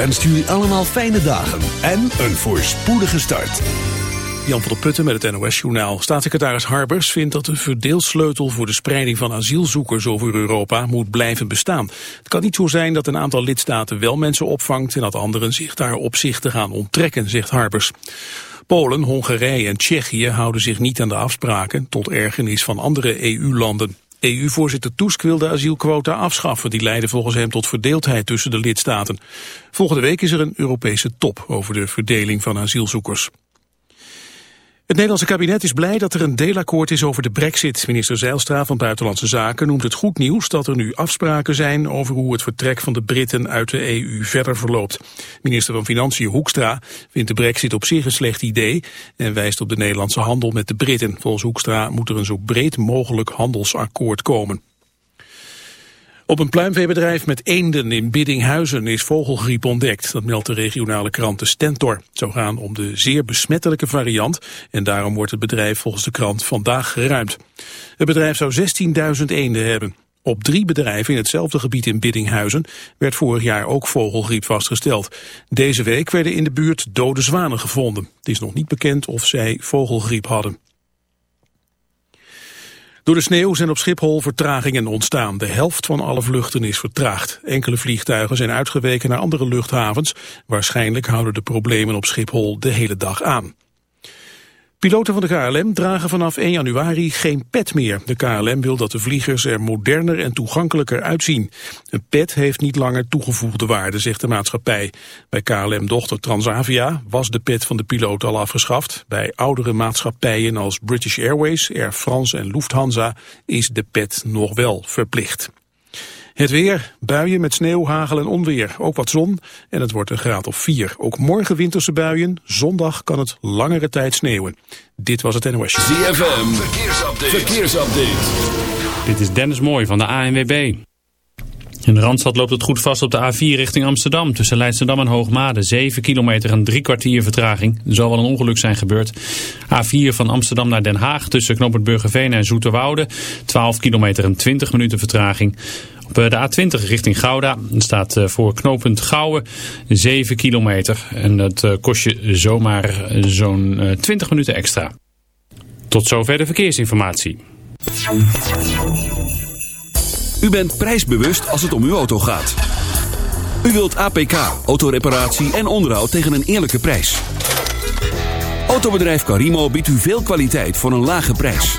wenst jullie allemaal fijne dagen en een voorspoedige start. Jan van der Putten met het NOS-journaal. Staatssecretaris Harbers vindt dat de verdeelsleutel voor de spreiding van asielzoekers over Europa moet blijven bestaan. Het kan niet zo zijn dat een aantal lidstaten wel mensen opvangt en dat anderen zich daar opzichtig gaan onttrekken, zegt Harbers. Polen, Hongarije en Tsjechië houden zich niet aan de afspraken, tot ergernis van andere EU-landen. EU-voorzitter Tusk wil de asielquota afschaffen. Die leiden volgens hem tot verdeeldheid tussen de lidstaten. Volgende week is er een Europese top over de verdeling van asielzoekers. Het Nederlandse kabinet is blij dat er een deelakkoord is over de brexit. Minister Zeilstra van Buitenlandse Zaken noemt het goed nieuws dat er nu afspraken zijn over hoe het vertrek van de Britten uit de EU verder verloopt. Minister van Financiën Hoekstra vindt de brexit op zich een slecht idee en wijst op de Nederlandse handel met de Britten. Volgens Hoekstra moet er een zo breed mogelijk handelsakkoord komen. Op een pluimveebedrijf met eenden in Biddinghuizen is vogelgriep ontdekt. Dat meldt de regionale krant de Stentor. Zou gaan om de zeer besmettelijke variant en daarom wordt het bedrijf volgens de krant vandaag geruimd. Het bedrijf zou 16.000 eenden hebben. Op drie bedrijven in hetzelfde gebied in Biddinghuizen werd vorig jaar ook vogelgriep vastgesteld. Deze week werden in de buurt dode zwanen gevonden. Het is nog niet bekend of zij vogelgriep hadden. Door de sneeuw zijn op Schiphol vertragingen ontstaan. De helft van alle vluchten is vertraagd. Enkele vliegtuigen zijn uitgeweken naar andere luchthavens. Waarschijnlijk houden de problemen op Schiphol de hele dag aan. Piloten van de KLM dragen vanaf 1 januari geen pet meer. De KLM wil dat de vliegers er moderner en toegankelijker uitzien. Een pet heeft niet langer toegevoegde waarde, zegt de maatschappij. Bij KLM-dochter Transavia was de pet van de piloot al afgeschaft. Bij oudere maatschappijen als British Airways, Air France en Lufthansa is de pet nog wel verplicht. Het weer, buien met sneeuw, hagel en onweer. Ook wat zon en het wordt een graad of 4. Ook morgen winterse buien. Zondag kan het langere tijd sneeuwen. Dit was het NOS. ZFM, verkeersupdate. verkeersupdate. Dit is Dennis Mooij van de ANWB. In de Randstad loopt het goed vast op de A4 richting Amsterdam. Tussen Leidschendam en Hoogmade. 7 kilometer en drie kwartier vertraging. Er zal wel een ongeluk zijn gebeurd. A4 van Amsterdam naar Den Haag. Tussen Knoopend Burgerveen en Zoeterwoude. 12 kilometer en 20 minuten vertraging. Op de A20 richting Gouda staat voor knooppunt Gouwen 7 kilometer. En dat kost je zomaar zo'n 20 minuten extra. Tot zover de verkeersinformatie. U bent prijsbewust als het om uw auto gaat. U wilt APK, autoreparatie en onderhoud tegen een eerlijke prijs. Autobedrijf Carimo biedt u veel kwaliteit voor een lage prijs.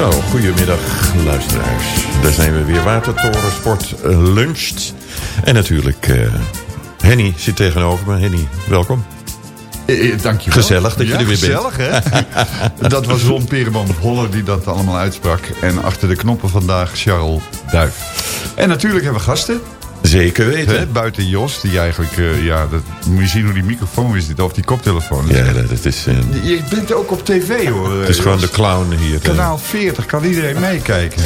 Zo, goedemiddag luisteraars. Daar zijn we weer. Watertoren Sport luncht. En natuurlijk, eh, Henny zit tegenover me. Henny, welkom. Eh, eh, dankjewel. Gezellig dat je Ja, er weer bent. gezellig, hè? dat was Ron Pereman Holler die dat allemaal uitsprak. En achter de knoppen vandaag Charles Duif. En natuurlijk hebben we gasten. Zeker weten. Buiten Jos, die eigenlijk... eh, ja, dat, moet je zien hoe die microfoon is dit, of die koptelefoon. Ja, dat, dat is, eh, Je bent ook op tv, hoor. het is gewoon de clown hier. eh. Kanaal 40, kan iedereen meekijken.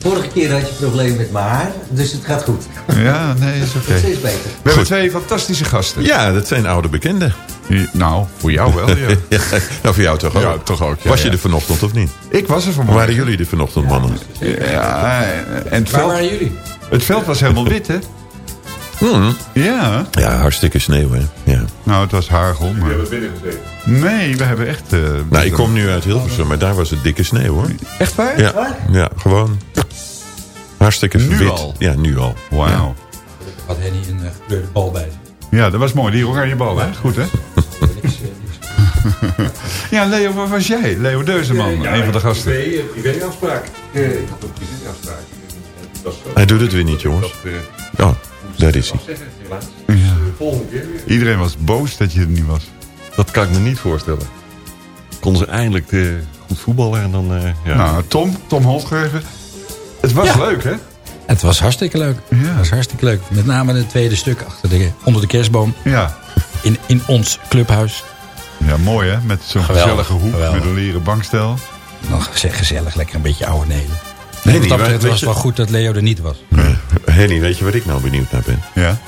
Vorige keer had je problemen met mijn haar, dus het gaat goed. Ja, nee, is oké. Steeds beter. We hebben twee fantastische gasten. Ja, dat zijn oude bekenden. Nou, voor jou wel, ja. Ja, nou, voor jou toch ook? Ja, toch ook, ja, Was je ja. er vanochtend of niet? Ik was er vanmorgen. waren jullie er vanochtend, mannen? Ja, en Waar veld, waren jullie? Het veld was helemaal wit, hè? Hmm. Ja. Ja, hartstikke sneeuw, hè? Ja. Nou, het was hagel. Maar... binnen gezeten? Nee, we hebben echt... eh, Nou, ik kom nu uit Hilversum, maar daar was het dikke sneeuw, hoor. Echt waar? Ja, ja gewoon hartstikke Nu wit. al? Ja, nu al. Wauw. Had Henny een uh, gekleurde bal bij zich. Ja, dat was mooi. Die oranje bal, hè? Goed, hè? Ja, Leo, waar was jij? Leo Deuzeman, een van de gasten. privéafspraak. Ik had een privéafspraak. Hij doet het weer niet, jongens. Oh, daar is hij. Volgende keer weer. Iedereen was boos dat je er niet was. Dat kan ik me niet voorstellen. Konden ze eindelijk eh, goed voetballen en dan... eh, ja. Nou, Tom, Tom Holtgeven. Het was leuk, hè? Het was hartstikke leuk. Ja. Het was hartstikke leuk. Met name het tweede stuk achter de, onder de kerstboom. Ja. In, in ons clubhuis. Ja, mooi, hè? Met zo'n Geweldig, gezellige hoek geweldig. met een leren bankstel. Nog geze- gezellig, lekker een beetje oude nelen. Nee, Wat die, dat betreft weet was het wel goed dat Leo er niet was. Henny, weet je waar ik nou benieuwd naar ben? Ja.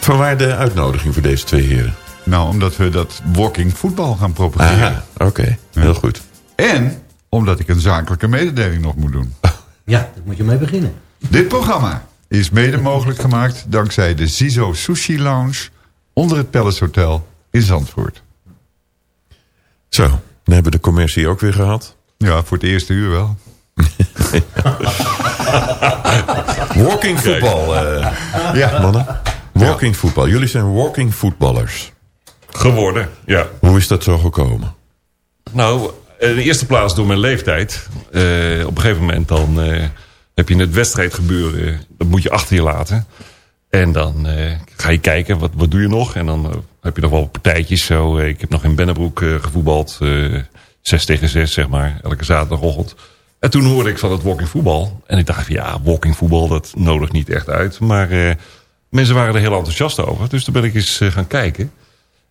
Vanwaar de uitnodiging voor deze twee heren? Nou, omdat we dat walking voetbal gaan propageren. Oké. Heel goed. En omdat ik een zakelijke mededeling nog moet doen. Ja, daar moet je mee beginnen. Dit programma is mede mogelijk gemaakt dankzij de Zizo Sushi Lounge onder het Palace Hotel in Zandvoort. Zo, dan hebben we de commercie ook weer gehad. Ja, voor het eerste uur wel. Walking voetbal, eh, Ja, mannen. Walking voetbal. Jullie zijn walking voetballers. Geworden, ja. Hoe is dat zo gekomen? Nou, in de eerste plaats door mijn leeftijd. Eh, op een gegeven moment dan eh, heb je het wedstrijdgebeuren. Dat moet je achter je laten. En dan eh, ga je kijken, wat, wat doe je nog? En dan eh, heb je nog wel partijtjes zo. Eh, ik heb nog in Bennebroek eh, gevoetbald. eh, zes tegen zes, zeg maar. Elke zaterdagochtend. En toen hoorde ik van het walking voetbal. En ik dacht van ja, walking voetbal, dat nodigt niet echt uit. Maar eh, mensen waren er heel enthousiast over. Dus toen ben ik eens eh, gaan kijken.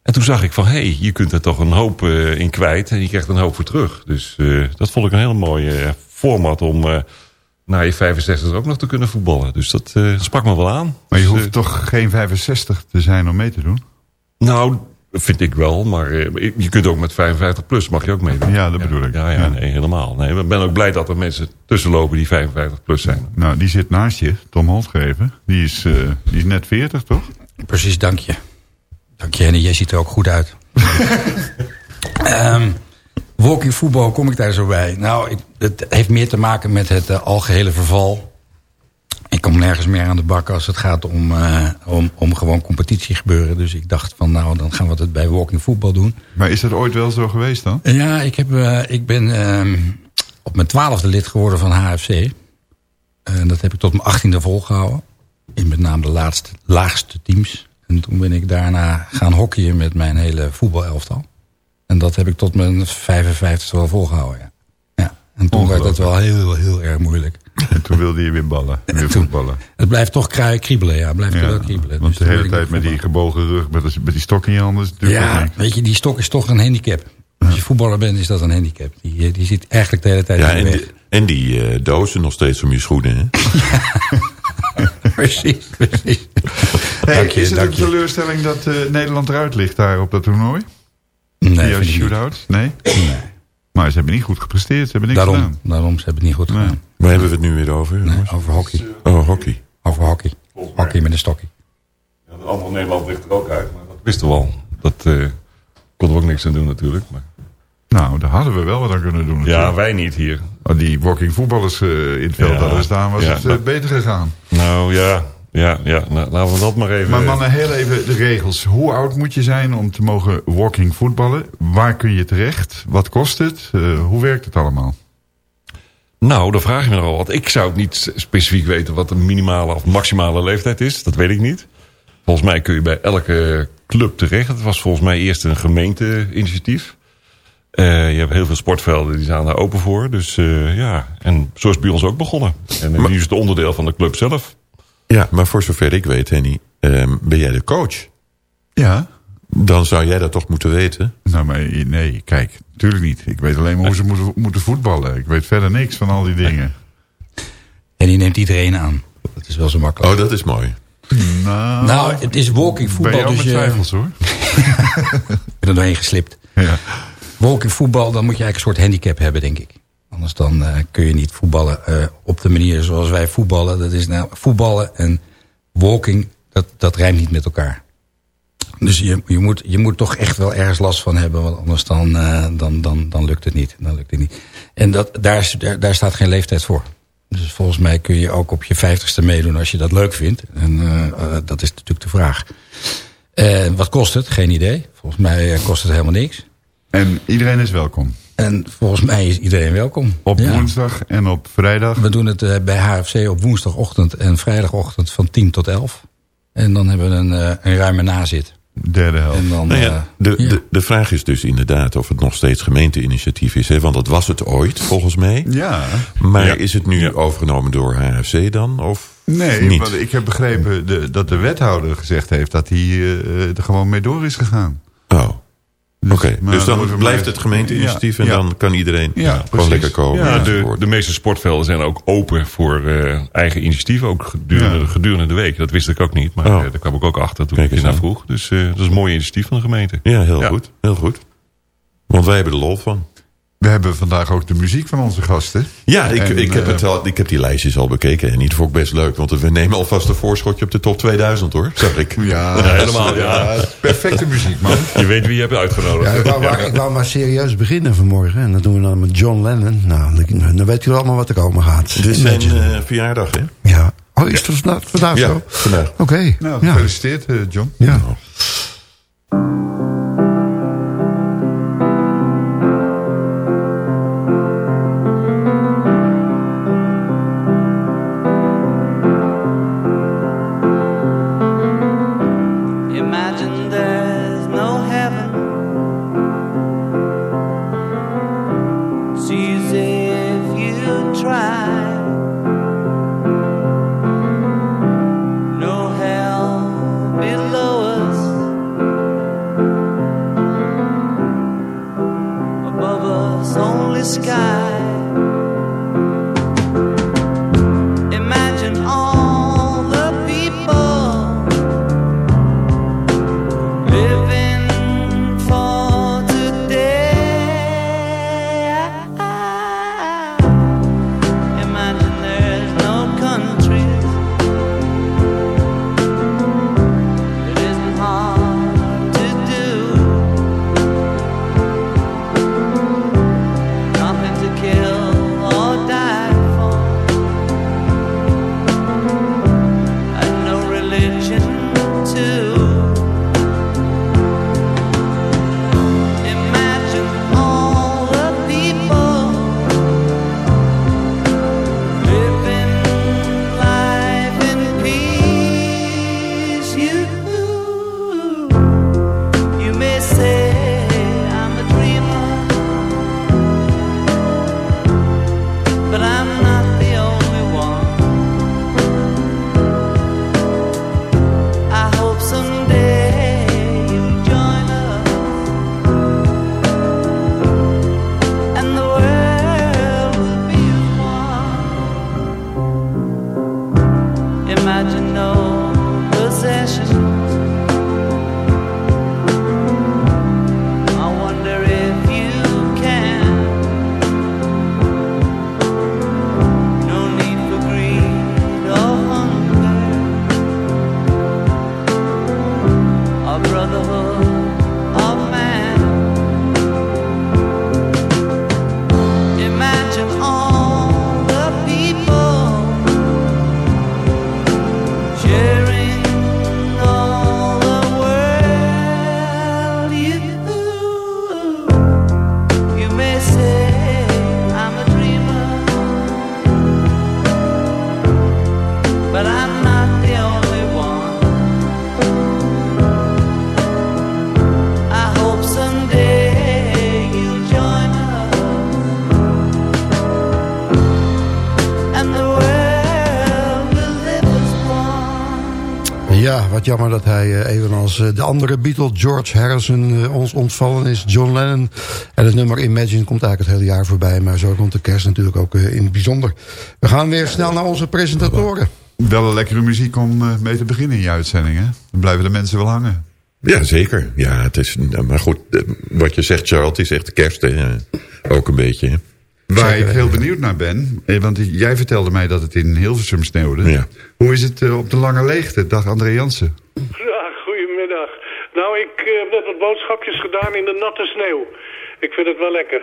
En toen zag ik van, hé, hey, je kunt er toch een hoop eh, in kwijt. En je krijgt een hoop voor terug. Dus dat vond ik een hele mooie format om na je 65 ook nog te kunnen voetballen. Dus dat sprak me wel aan. maar je Dus, hoeft toch geen 65 te zijn om mee te doen? nou, vind ik wel. Maar eh, je kunt ook met 55 plus, mag je ook meedoen. Ja, dat bedoel ik. Ja, ja, Ja. nee, helemaal. Nee, ik ben ook blij dat er mensen tussenlopen die 55 plus zijn. Nou, die zit naast je, Tom Holtgeven. Die is, eh, die is net 40, toch? Precies, dank je. Dank je, Henny. Jij ziet er ook goed uit. Ehm walking voetbal, kom ik daar zo bij? Nou, ik, het heeft meer te maken met het uh, algehele verval. Ik kom nergens meer aan de bak als het gaat om, uh, om, om gewoon competitie gebeuren. Dus ik dacht van nou, dan gaan we het bij walking voetbal doen. Maar is dat ooit wel zo geweest dan? Ja, ik, heb, uh, ik ben uh, op mijn twaalfde lid geworden van HFC. En dat heb ik tot mijn achttiende volgehouden. In met name de laatste, laagste teams. En toen ben ik daarna gaan hockeyen met mijn hele voetbalelftal. En dat heb ik tot mijn 55 wel volgehouden, ja. ja. En toen werd het wel heel, heel erg moeilijk. En toen wilde je weer ballen, weer toen, voetballen. Het blijft toch kriebelen, ja. Blijft ja, wel kriebelen. Want dus de hele tijd met die gebogen rug, met, met die stok in je handen... Is ja, weet je, die stok is toch een handicap. Als je voetballer bent, is dat een handicap. Die, die zit eigenlijk de hele tijd ja, in de en weg. Die, en die uh, dozen nog steeds om je schoenen, hè? precies, precies. Hey, dank je, is het dank een je. teleurstelling dat uh, Nederland eruit ligt daar op dat toernooi? Nee, Via shootout? Nee? nee? Maar ze hebben niet goed gepresteerd. Ze hebben niks daarom, gedaan. Daarom, ze hebben het niet goed gedaan. Nee. Waar hebben we het nu weer over? Nee, over hockey. Oh, hockey. Over hockey. Hockey met een stokje. Ja, de andere Nederland ligt er ook uit, maar dat wisten we al. Dat uh, konden we ook niks aan doen natuurlijk. Maar... Nou, daar hadden we wel wat aan kunnen doen. Natuurlijk. Ja, wij niet hier. Oh, die walking voetballers uh, in het veld ja, hadden staan, was ja, het uh, dat... beter gegaan. Nou ja, ja, ja. Nou, laten we dat maar even... Maar mannen, heel even de regels. Hoe oud moet je zijn om te mogen walking voetballen? Waar kun je terecht? Wat kost het? Uh, hoe werkt het allemaal? Nou, dan vraag je me nogal wat. Ik zou niet specifiek weten wat de minimale of maximale leeftijd is. Dat weet ik niet. Volgens mij kun je bij elke club terecht. Het was volgens mij eerst een gemeente-initiatief. Eh, je hebt heel veel sportvelden die staan daar open voor. Dus eh, ja, en zo is het bij ons ook begonnen. En nu is het onderdeel van de club zelf. Ja, maar voor zover ik weet, Henny, ehm, ben jij de coach? Ja. Dan zou jij dat toch moeten weten? Nou, maar nee, kijk, natuurlijk niet. Ik weet alleen maar hoe ze moeten, moeten voetballen. Ik weet verder niks van al die dingen. En die neemt iedereen aan. Dat is wel zo makkelijk. Oh, dat is mooi. Nou, Nou, het is walking voetbal. ben je ook dus met je- twijfels hoor. Ik ben er doorheen geslipt. Ja. Walking voetbal, dan moet je eigenlijk een soort handicap hebben, denk ik. Anders dan eh, kun je niet voetballen eh, op de manier zoals wij voetballen. Dat is nou, voetballen en walking, dat, dat rijmt niet met elkaar. Dus je, je, moet, je moet toch echt wel ergens last van hebben. Want anders dan, eh, dan, dan, dan lukt het niet. Dan lukt het niet. En dat, daar, is, daar, daar staat geen leeftijd voor. Dus volgens mij kun je ook op je vijftigste meedoen als je dat leuk vindt. En eh, eh, dat is natuurlijk de vraag. Wat kost het? Geen idee. Volgens mij kost het helemaal niks. En iedereen is welkom. En volgens mij is iedereen welkom. Op Ja. woensdag en op vrijdag. We doen het bij HFC op woensdagochtend en vrijdagochtend van 10 tot 11. En dan hebben we een, eh, een ruime nazit. Derde helft. En dan, Nou eh, ja, de, de, de vraag is dus inderdaad of het nog steeds gemeenteinitiatief is. Hè? Want dat was het ooit, volgens mij. Ja. Maar Ja. is het nu overgenomen door HFC dan? Of Nee, niet? want ik heb begrepen de, dat de wethouder gezegd heeft dat hij eh, er gewoon mee door is gegaan. Oh, oké. Dus dan blijft maar- het gemeenteinitiatief en ja. dan kan iedereen Ja, gewoon precies. lekker komen. Ja, de, de meeste sportvelden zijn ook open voor eh, eigen initiatief. Ook gedurende, gedurende de week. Dat wist ik ook niet. Maar Oh. eh, daar kwam ik ook achter toen ik je eens naar vroeg. Dus eh, dat is een mooi initiatief van de gemeente. Ja, heel goed. Heel goed. Want wij hebben er lol van. We hebben vandaag ook de muziek van onze gasten. Ja, ik, En, ik, heb eh, het al, ik heb die lijstjes al bekeken. En die vond ik best leuk. Want we nemen alvast een voorschotje op de top 2000 hoor. Zag ik. Ja, Ja, helemaal, ja. perfecte muziek, man. Je weet wie je hebt uitgenodigd. Ja, ik, wou, maar- ik wou maar serieus beginnen vanmorgen. En dat doen we dan met John Lennon. Nou, dan, weet u allemaal wat er komen gaat. Dit is zijn eh, verjaardag hè? Ja. Oh, is het vandaag, vandaag Ja, zo? vandaag. Oké. Nou, ja. gefeliciteerd, eh, John. ja. Wat jammer dat hij eh, evenals eh, de andere Beatle, George Harrison, eh, ons ontvallen is. John Lennon. En het nummer Imagine komt eigenlijk het hele jaar voorbij. Maar zo rond de kerst natuurlijk ook in het bijzonder. We gaan weer snel naar onze presentatoren. Wel een lekkere muziek om mee te beginnen in je uitzending, hè? Dan blijven de mensen wel hangen. Ja, zeker. Ja, het is, maar goed, wat je zegt, Charles, het is echt de kerst, hè. Ook een beetje, hè. Waar ik heel benieuwd naar ben, eh, want jij vertelde mij dat het in Hilversum sneeuwde. Ja. Hoe is het eh, op de Lange Leegte? Dag André Jansen. Ja, goedemiddag. Nou, ik eh, heb net wat boodschapjes gedaan in de natte sneeuw. Ik vind het wel lekker.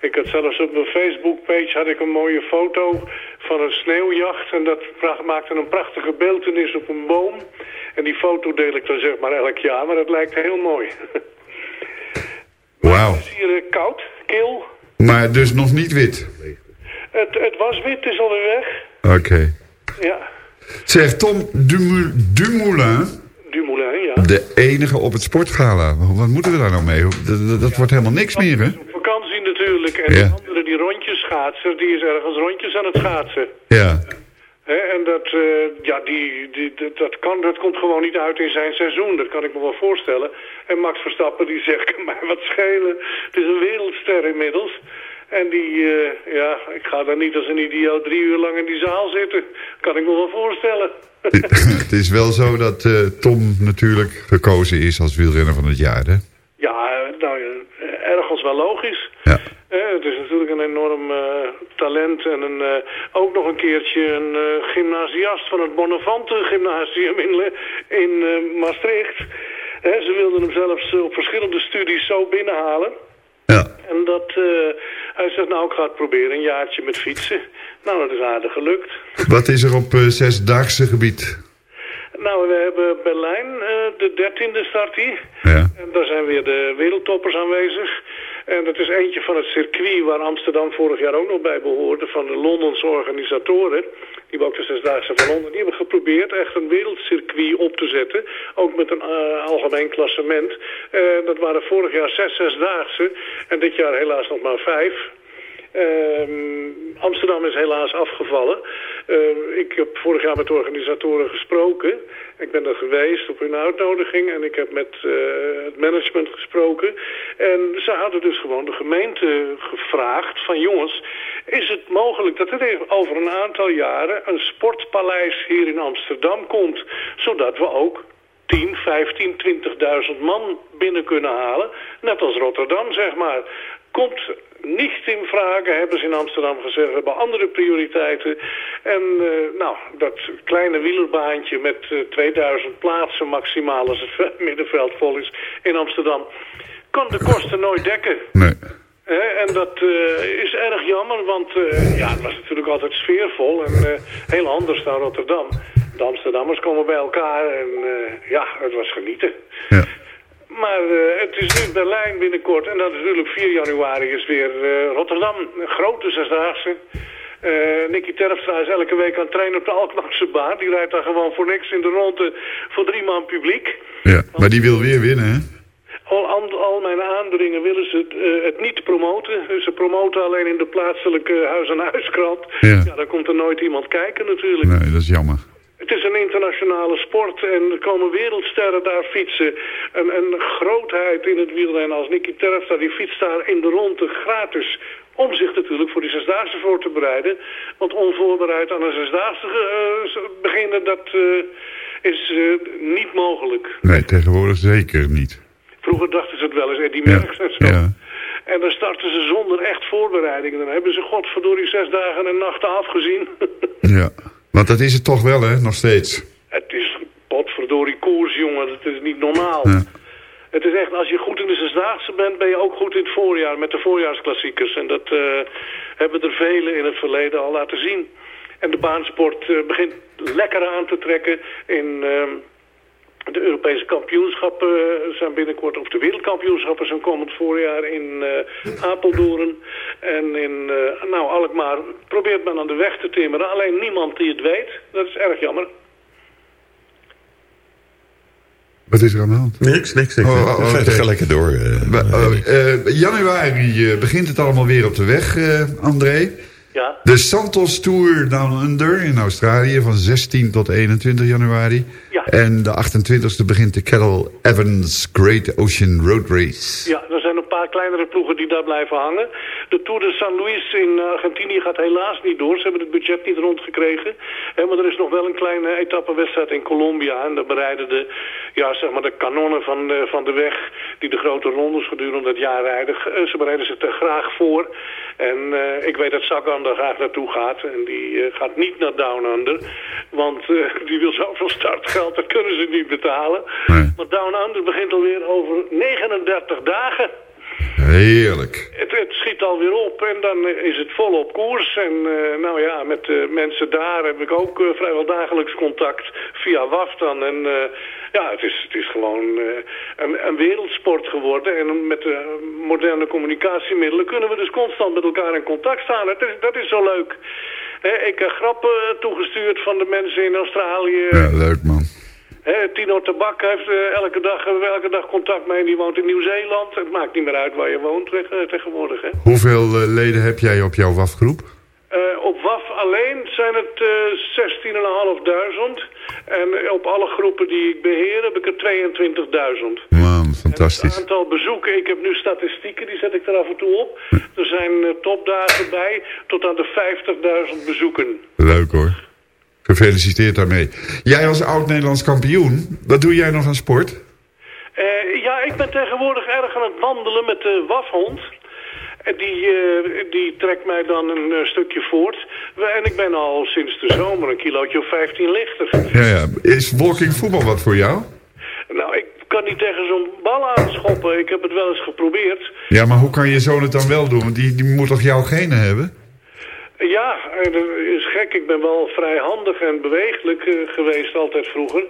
Ik had zelfs op mijn Facebook-page had ik een mooie foto van een sneeuwjacht. En dat maakte een prachtige beeldenis op een boom. En die foto deel ik dan zeg maar elk jaar, maar dat lijkt heel mooi. Wauw. Het is hier koud, kil. Maar dus nog niet wit. Het, het was wit, het is alweer weg. Oké. Ja, Zeg, Tom Dumou- Dumoulin, Dumoulin, ja. de enige op het sportgala. Wat moeten we daar nou mee? Dat, dat- dat wordt helemaal niks meer, hè? Vakantie natuurlijk. En Ja. die andere, die rondjes schaatser, die is ergens rondjes aan het schaatsen. Ja. En dat, eh, ja, die, die, dat, dat, kan, dat komt gewoon niet uit in zijn seizoen. Dat kan ik me wel voorstellen. En Max Verstappen die zegt, mij wat schelen. Het is een wereldster inmiddels. En die, eh, ja, ik ga daar niet als een idioot drie uur lang in die zaal zitten. Kan ik me wel voorstellen. Het is wel zo dat eh, Tom natuurlijk gekozen is als wielrenner van het jaar, hè? Ja, nou, ergens wel logisch. Ja. Eh, het is natuurlijk een enorm eh, talent en een, eh, ook nog een keertje een eh, gymnasiast van het Bonnefante Gymnasium in, in Maastricht. Ze wilden hem zelfs op verschillende studies zo binnenhalen. Ja. En dat, hij zegt, nou ik ga het proberen, een jaartje met fietsen. Nou, dat is aardig gelukt. Wat is er op zesdaagse gebied? Nou, we hebben Berlijn, de dertiende start hier. Ja. En daar zijn weer de wereldtoppers aanwezig. En dat is eentje van het circuit waar Amsterdam vorig jaar ook nog bij behoorde. Van de Londense organisatoren. Die ook de Zesdaagse van Londen. Die hebben geprobeerd echt een wereldcircuit op te zetten. Ook met een eh, algemeen klassement. Eh, dat waren vorig jaar zes Zesdaagse. En dit jaar helaas nog maar vijf. Ehm, Amsterdam is helaas afgevallen. Eh, ik heb vorig jaar met organisatoren gesproken. Ik ben er geweest op hun uitnodiging en ik heb met eh, het management gesproken. En ze hadden dus gewoon de gemeente gevraagd van jongens, is het mogelijk dat er over een aantal jaren een sportpaleis hier in Amsterdam komt, zodat we ook 10, 15, 20.000 man binnen kunnen halen. Net als Rotterdam, zeg maar. Komt niet in vragen, hebben ze in Amsterdam gezegd. We hebben andere prioriteiten. En eh, nou, dat kleine wielerbaantje met eh, 2000 plaatsen maximaal als het middenveld vol is in Amsterdam... kan de kosten nooit dekken. Nee. En dat eh, is erg jammer, want eh, ja, het was natuurlijk altijd sfeervol en eh, heel anders dan Rotterdam. De Amsterdammers komen bij elkaar en eh, ja, het was genieten. Ja. Maar eh, het is nu Berlijn binnenkort en dan natuurlijk 4 januari is weer eh, Rotterdam, een grote zesdaagse. Eh Nicky Terpstra is elke week aan het trainen op de Alkmaarse baan. Die rijdt daar gewoon voor niks in de ronde voor drie man publiek. Ja. Maar die wil weer winnen, hè? Al, al, mijn aandringen willen ze het, het niet promoten. Dus Ze promoten alleen in de plaatselijke huis-aan-huiskrant. Ja. ja, dan komt er nooit iemand kijken natuurlijk. Nee, dat is jammer. Het is een internationale sport en er komen wereldsterren daar fietsen. Een, een grootheid in het wielrennen als Nicky Terpstra, die fietst daar in de ronde gratis. Om zich natuurlijk voor die zesdaagse voor te bereiden. Want onvoorbereid aan een zesdaagse eh, beginnen, dat eh, is eh, niet mogelijk. Nee, tegenwoordig zeker niet. Vroeger dachten ze het wel eens, Eddie Ja. Merckx en zo. Ja. En dan starten ze zonder echt voorbereidingen. Dan hebben ze godverdorie zes dagen en nachten afgezien. Ja. Want dat is het toch wel, hè? Nog steeds. het is potverdorie koers, jongen. Het is niet normaal. Ja. Het is echt, als je goed in de zesdaagse bent, ben je ook goed in het voorjaar met de voorjaarsklassiekers. En dat eh, hebben er velen in het verleden al laten zien. En de baansport eh, begint lekker aan te trekken in... ehm, de Europese kampioenschappen zijn binnenkort, of de wereldkampioenschappen zijn komend voorjaar in eh, Apeldoorn. En in eh, nou, Alkmaar probeert men aan de weg te timmeren. Alleen niemand die het weet. Dat is erg jammer. Wat is er aan de hand? Niks, niks, niks. Oh, oh, ga lekker door. eh. Oh, eh, januari eh, begint het allemaal weer op de weg, eh, André. Ja. De Santos Tour Down Under in Australië van 16 tot 21 januari. Ja. En de 28e begint de Carol Evans Great Ocean Road Race. Ja, er zijn een paar kleinere ploegen die daar blijven hangen. De Tour de San Luis in Argentinië gaat helaas niet door. Ze hebben het budget niet rondgekregen. Hè, maar er is nog wel een kleine etappenwedstrijd in Colombia. En daar bereiden de, ja, zeg maar de kanonnen van, de- van de weg... die de grote rondes gedurende het jaar rijden... eh, ze bereiden zich er graag voor. En eh, ik weet dat Sagan daar graag naartoe gaat. En die eh, gaat niet naar Down Under. Want eh, die wil zoveel startgeld, dat kunnen ze niet betalen. Maar Down Under begint alweer over 39 dagen. Heerlijk. Het, het schiet alweer op en dan eh, is het vol op koers. En eh, nou ja, met de mensen daar heb ik ook eh, vrijwel dagelijks contact via WAF dan. En eh, ja, het is, het is gewoon eh, een, een wereldsport geworden. En met de moderne communicatiemiddelen kunnen we dus constant met elkaar in contact staan. Het is, dat is zo leuk. Ik heb grappen toegestuurd van de mensen in Australië. Ja, leuk man. Tino Tabak heeft eh, elke, dag, elke dag contact mee. Die woont in Nieuw-Zeeland. Het maakt niet meer uit waar je woont eh, tegenwoordig. Hè. Hoeveel eh, leden heb jij op jouw WAF-groep? Op WAF alleen zijn het eh 16.500. En op alle groepen die ik beheer heb ik er 22.000. Man, fantastisch. Het aantal bezoeken, ik heb nu statistieken, die zet ik er af en toe op. Er zijn topdagen bij tot aan de 50.000 bezoeken. Leuk hoor. Gefeliciteerd daarmee. Jij als oud-Nederlands kampioen, wat doe jij nog aan sport? Eh, ja, ik ben tegenwoordig erg aan het wandelen met de wafhond. En die, eh, die trekt mij dan een eh, stukje voort. En ik ben al sinds de zomer een kilootje of 15 lichter. Ja, ja. Is walking voetbal wat voor jou? Nou, ik kan niet tegen zo'n bal aanschoppen. Ik heb het wel eens geprobeerd. Ja, maar hoe kan je zoon het dan wel doen? Want die, die moet toch jouw genen hebben? Ja, en dat is gek. Ik ben wel vrij handig en bewegelijk eh, geweest altijd vroeger.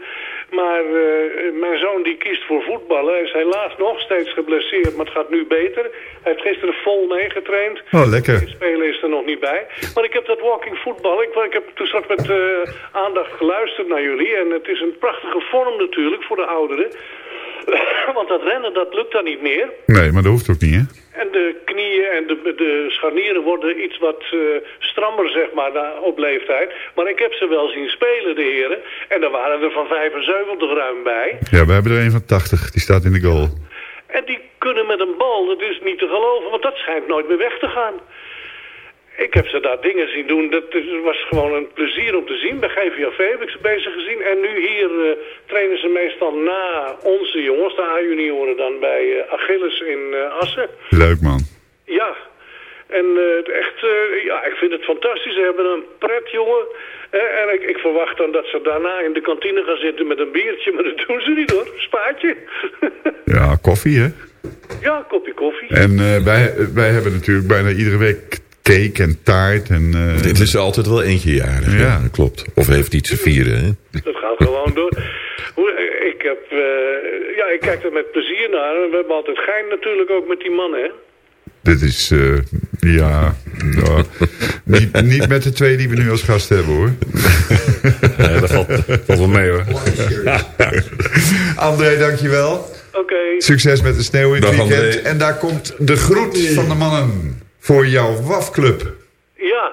Maar eh, mijn zoon die kiest voor voetballen. Hij is helaas nog steeds geblesseerd, maar het gaat nu beter. Hij heeft gisteren vol meegetraind. Oh, lekker. Spelen is er nog niet bij. Maar ik heb dat walking voetbal. Ik, ik heb toen straks met eh, aandacht geluisterd naar jullie. En het is een prachtige vorm natuurlijk voor de ouderen. Want dat rennen, dat lukt dan niet meer. Nee, maar dat hoeft ook niet, hè? En de knieën en de, de scharnieren worden iets wat eh, strammer, zeg maar, na- op leeftijd. Maar ik heb ze wel zien spelen, de heren. En er waren er van 75 ruim bij. Ja, we hebben er een van 80. Die staat in de goal. En die kunnen met een bal, dat is niet te geloven, want dat schijnt nooit meer weg te gaan. Ik heb ze daar dingen zien doen, dat was gewoon een plezier om te zien. Bij GVAV heb ik ze bezig gezien. En nu hier eh, trainen ze meestal na onze jongens, de A-junioren dan, bij eh, Achilles in eh, Assen. Leuk, man. Ja, en echt, ja, ik vind het fantastisch. Ze hebben een pret, jongen. En ik, ik verwacht dan dat ze daarna in de kantine gaan zitten met een biertje. Maar dat doen ze niet hoor, spaatje. Ja, koffie, hè? ja, een kopje koffie. En wij, wij hebben natuurlijk bijna iedere week cake en taart. En, eh, Dit is altijd wel eentje jarig. Ja, dat klopt. Of heeft iets te vieren, hè? Dat gaat gewoon door. Hoe, ik, heb, eh, ja, ik kijk er met plezier naar. We hebben altijd gein natuurlijk ook met die mannen, hè. Dit is, eh, ja, nou, niet, niet met de twee die we nu als gast hebben, hoor. Nee, dat valt, valt wel mee, hoor. André, dankjewel. Oké. Succes met de sneeuw in het Dag, weekend. André. En daar komt de groet van de mannen voor jouw WAF-club. Ja,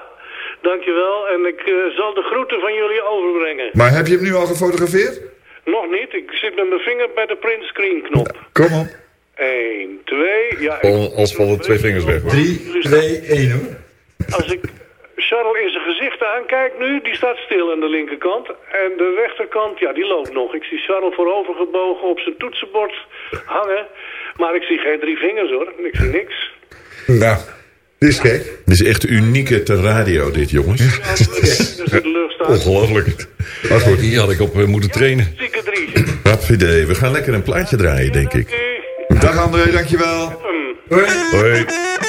dankjewel. En ik eh, zal de groeten van jullie overbrengen. Maar heb je hem nu al gefotografeerd? Nog niet. Ik zit met mijn vinger bij de print screen knop. Kom op. 1, 2, ja. Al- Als vallen twee vingers weg, hoor. 3, 2, 1 hoor. Als ik Charles in zijn gezicht aankijk nu, die staat stil aan de linkerkant. En de rechterkant, ja, die loopt nog. Ik zie Charles voorover gebogen op zijn toetsenbord hangen. Maar ik zie geen drie vingers hoor. Ik zie niks. Nou, dit is gek. Dit is echt unieke ter radio, dit, jongens. Dus staat. Ongelooflijk. Maar goed, hier had ik op eh, moeten trainen. Zieke drie. We gaan lekker een plaatje draaien, denk ik. Dag André, dankjewel. Hoi. Your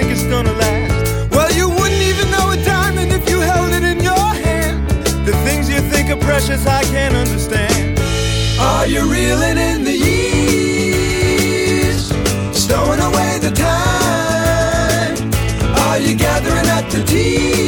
think is gonna last. Well, you wouldn't even know a diamond if you held it in your hand. The things you think are precious, I can't understand. Are you reeling in the years? Stowing away the time? Are you gathering up the tears?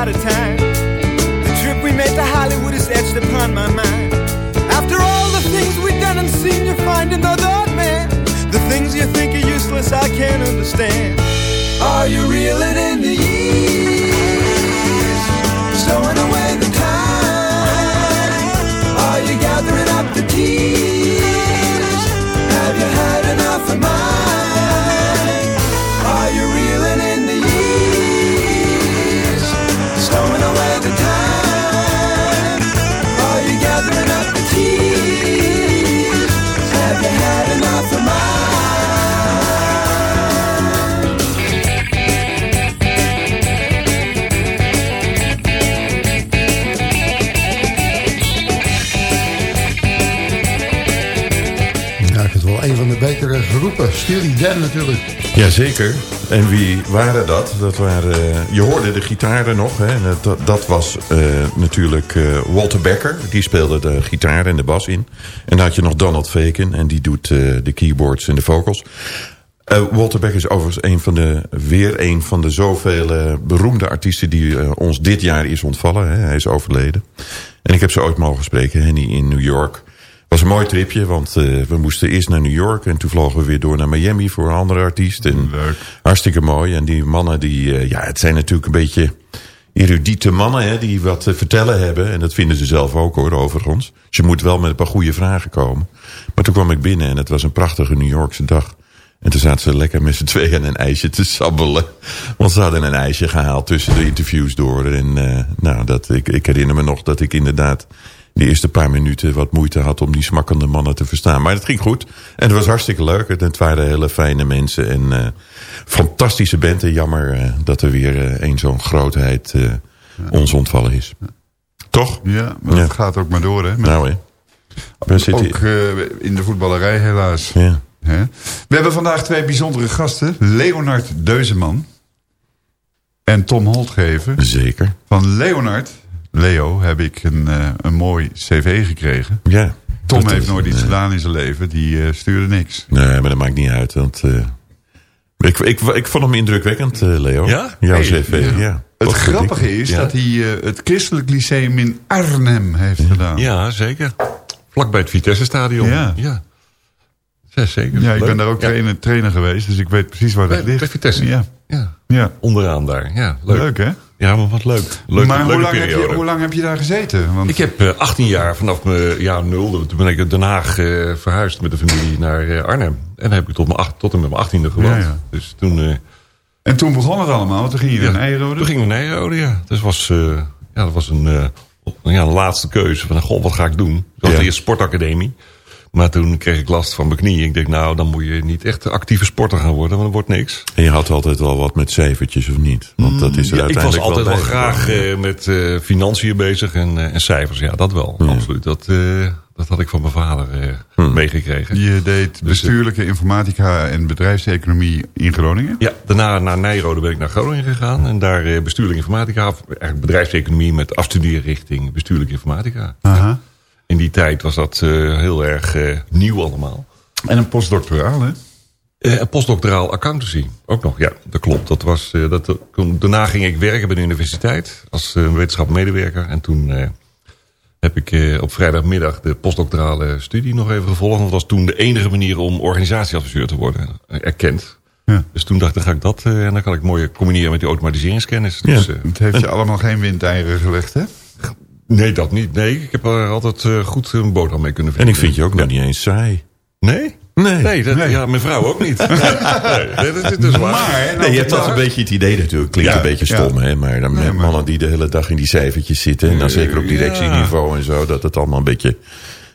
Lot of time. The trip we made to Hollywood is etched upon my mind. After all the things we've done and seen, you find another man. The things you think are useless, I can't understand. Are you reeling in the years? Stowing away betere groepen. Steely Dan natuurlijk. Jazeker. En wie waren dat? dat waren, eh, je hoorde de gitaren nog. Hè? Dat, was eh, natuurlijk eh, Walter Becker. Die speelde de gitaar en de bas in. En dan had je nog Donald Faken. En die doet de keyboards en de vocals. Walter Becker is overigens een van de, weer een van de zoveel beroemde artiesten... die ons dit jaar is ontvallen. Hè? Hij is overleden. En ik heb ze ooit mogen spreken, Henny, in New York was een mooi tripje, want eh, we moesten eerst naar New York... en toen vlogen we weer door naar Miami voor een andere artiest. En Hartstikke mooi. En die mannen, die, eh, ja, het zijn natuurlijk een beetje erudite mannen... Hè, die wat te vertellen hebben. En dat vinden ze zelf ook, hoor, overigens. Dus je moet wel met een paar goede vragen komen. Maar toen kwam ik binnen en het was een prachtige New Yorkse dag. En toen zaten ze lekker met z'n tweeën een ijsje te sabbelen. Want ze hadden een ijsje gehaald tussen de interviews door. En eh, nou, dat, ik, ik herinner me nog dat ik inderdaad de eerste paar minuten wat moeite had om die smakkende mannen te verstaan. Maar het ging goed. En het was hartstikke leuk. Het waren hele fijne mensen. En eh, fantastische band. En jammer eh, dat er weer eh, een zo'n grootheid ons ontvallen is. Toch? Ja, maar het gaat ook maar door, hè? Met- Nou, hè. Ook in de voetballerij helaas. Ja. Hè? We hebben vandaag twee bijzondere gasten. Leonard Deuzeman en Tom Holtgever. Zeker. Van Leonard, Leo, heb ik een, eh, een mooi cv gekregen. Ja. Tom heeft nooit iets gedaan in zijn leven. Die eh, stuurde niks. Nee, maar dat maakt niet uit. Want, eh, ik, ik, ik vond hem indrukwekkend, Leo. Ja? Jouw Hey, cv, ja. Het Wat grappige is Ja. dat hij het christelijk lyceum in Arnhem heeft gedaan. Ja, zeker. Vlak bij het Vitesse-stadion. Ja. ja. Zes zeker. Ja, ik ben daar ook Ja. trainer, trainer geweest, dus ik weet precies waar dat ligt. bij Vitesse. Ja. Ja. ja. Onderaan daar. Ja, leuk. Leuk, hè? Ja, maar wat leuk. Leuk maar hoe lang, heb je, hoe lang heb je daar gezeten? Want Ik heb eh, 18 jaar vanaf mijn jaar nul. Toen ben ik uit Den Haag eh, verhuisd met de familie naar eh, Arnhem. En dan heb ik tot, mijn acht, tot en met mijn 18e gewoond. Ja, ja. Dus toen, eh, En toen begon het allemaal, want toen ging je Ja, naar Nijrode. toen gingen we naar Nijrode, ja. Dus was, eh, ja, dat was een, eh, ja, een laatste keuze. Van, goh, wat ga ik doen? Dat was Ja. de eerste sportacademie. Maar toen kreeg ik last van mijn knie. Ik denk, nou, dan moet je niet echt actieve sporter gaan worden. Want dat wordt niks. En je had altijd wel wat met cijfertjes of niet? Want dat is er Ja, ik was altijd wel wel graag eh, met eh, financiën bezig en, eh, en cijfers. Ja, dat wel. Absoluut. Dat, eh, dat had ik van mijn vader eh, meegekregen. Je deed bestuurlijke informatica en bedrijfseconomie in Groningen. Ja, daarna naar Nijrode ben ik naar Groningen gegaan. En daar eh, bestuurlijke informatica, eigenlijk bedrijfseconomie met afstudeerrichting bestuurlijke informatica. Aha. In die tijd was dat eh, heel erg eh, nieuw allemaal. En een postdoctoraal, hè? En postdoctoraal accountancy, ook nog. Ja, dat klopt. Dat was, dat, toen- daarna ging ik werken bij de universiteit als eh, wetenschappelijk medewerker. En toen heb ik op vrijdagmiddag de postdoctorale studie nog even gevolgd. Want dat was toen de enige manier om organisatieadviseur te worden erkend. Ja. Dus toen dacht ik, dan ga ik dat en dan kan ik mooi combineren met die automatiseringskennis. Dus, Het heeft je allemaal geen windeieren gelegd, hè? Nee, dat niet. Nee, ik heb er altijd eh, goed een boterham mee kunnen En verdienen. ik vind je ook nog niet eens saai. Nee? Nee. Nee, dat, Nee. Ja, mijn vrouw ook niet. Nee, dat, is- dat is waar. Maar, Nee, je hebt altijd een beetje het idee natuurlijk. Klinkt Ja, een beetje stom, hè? Maar dan Nee, met maar- mannen die de hele dag in die cijfertjes zitten... en dan zeker op directieniveau en zo... dat het allemaal een beetje...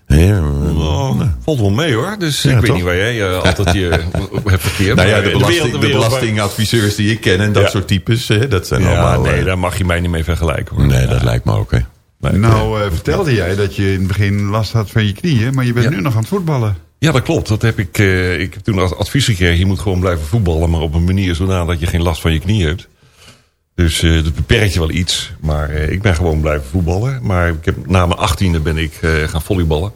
Hè, eh, Oh, valt wel mee hoor. Dus Ja, ik weet toch? niet waar jij eh, altijd je hebt verkeerd. nou ja, de, belasting, wereld belastingadviseurs die ik ken en dat Ja. soort types... Hè, dat zijn Ja, allemaal... nee, eh, daar mag je mij niet mee vergelijken hoor. nee, dat lijkt me ook, hè. Nou, eh, vertelde jij dat je in het begin last had van je knieën, maar je bent Ja. nu nog aan het voetballen. Ja, dat klopt. Dat heb ik, eh, ik heb toen als advies gekregen. Je moet gewoon blijven voetballen, maar op een manier zodanig dat je geen last van je knie hebt. Dus eh, dat beperkt je wel iets. Maar ik ben gewoon blijven voetballen. Maar ik heb, na mijn achttiende ben ik gaan volleyballen.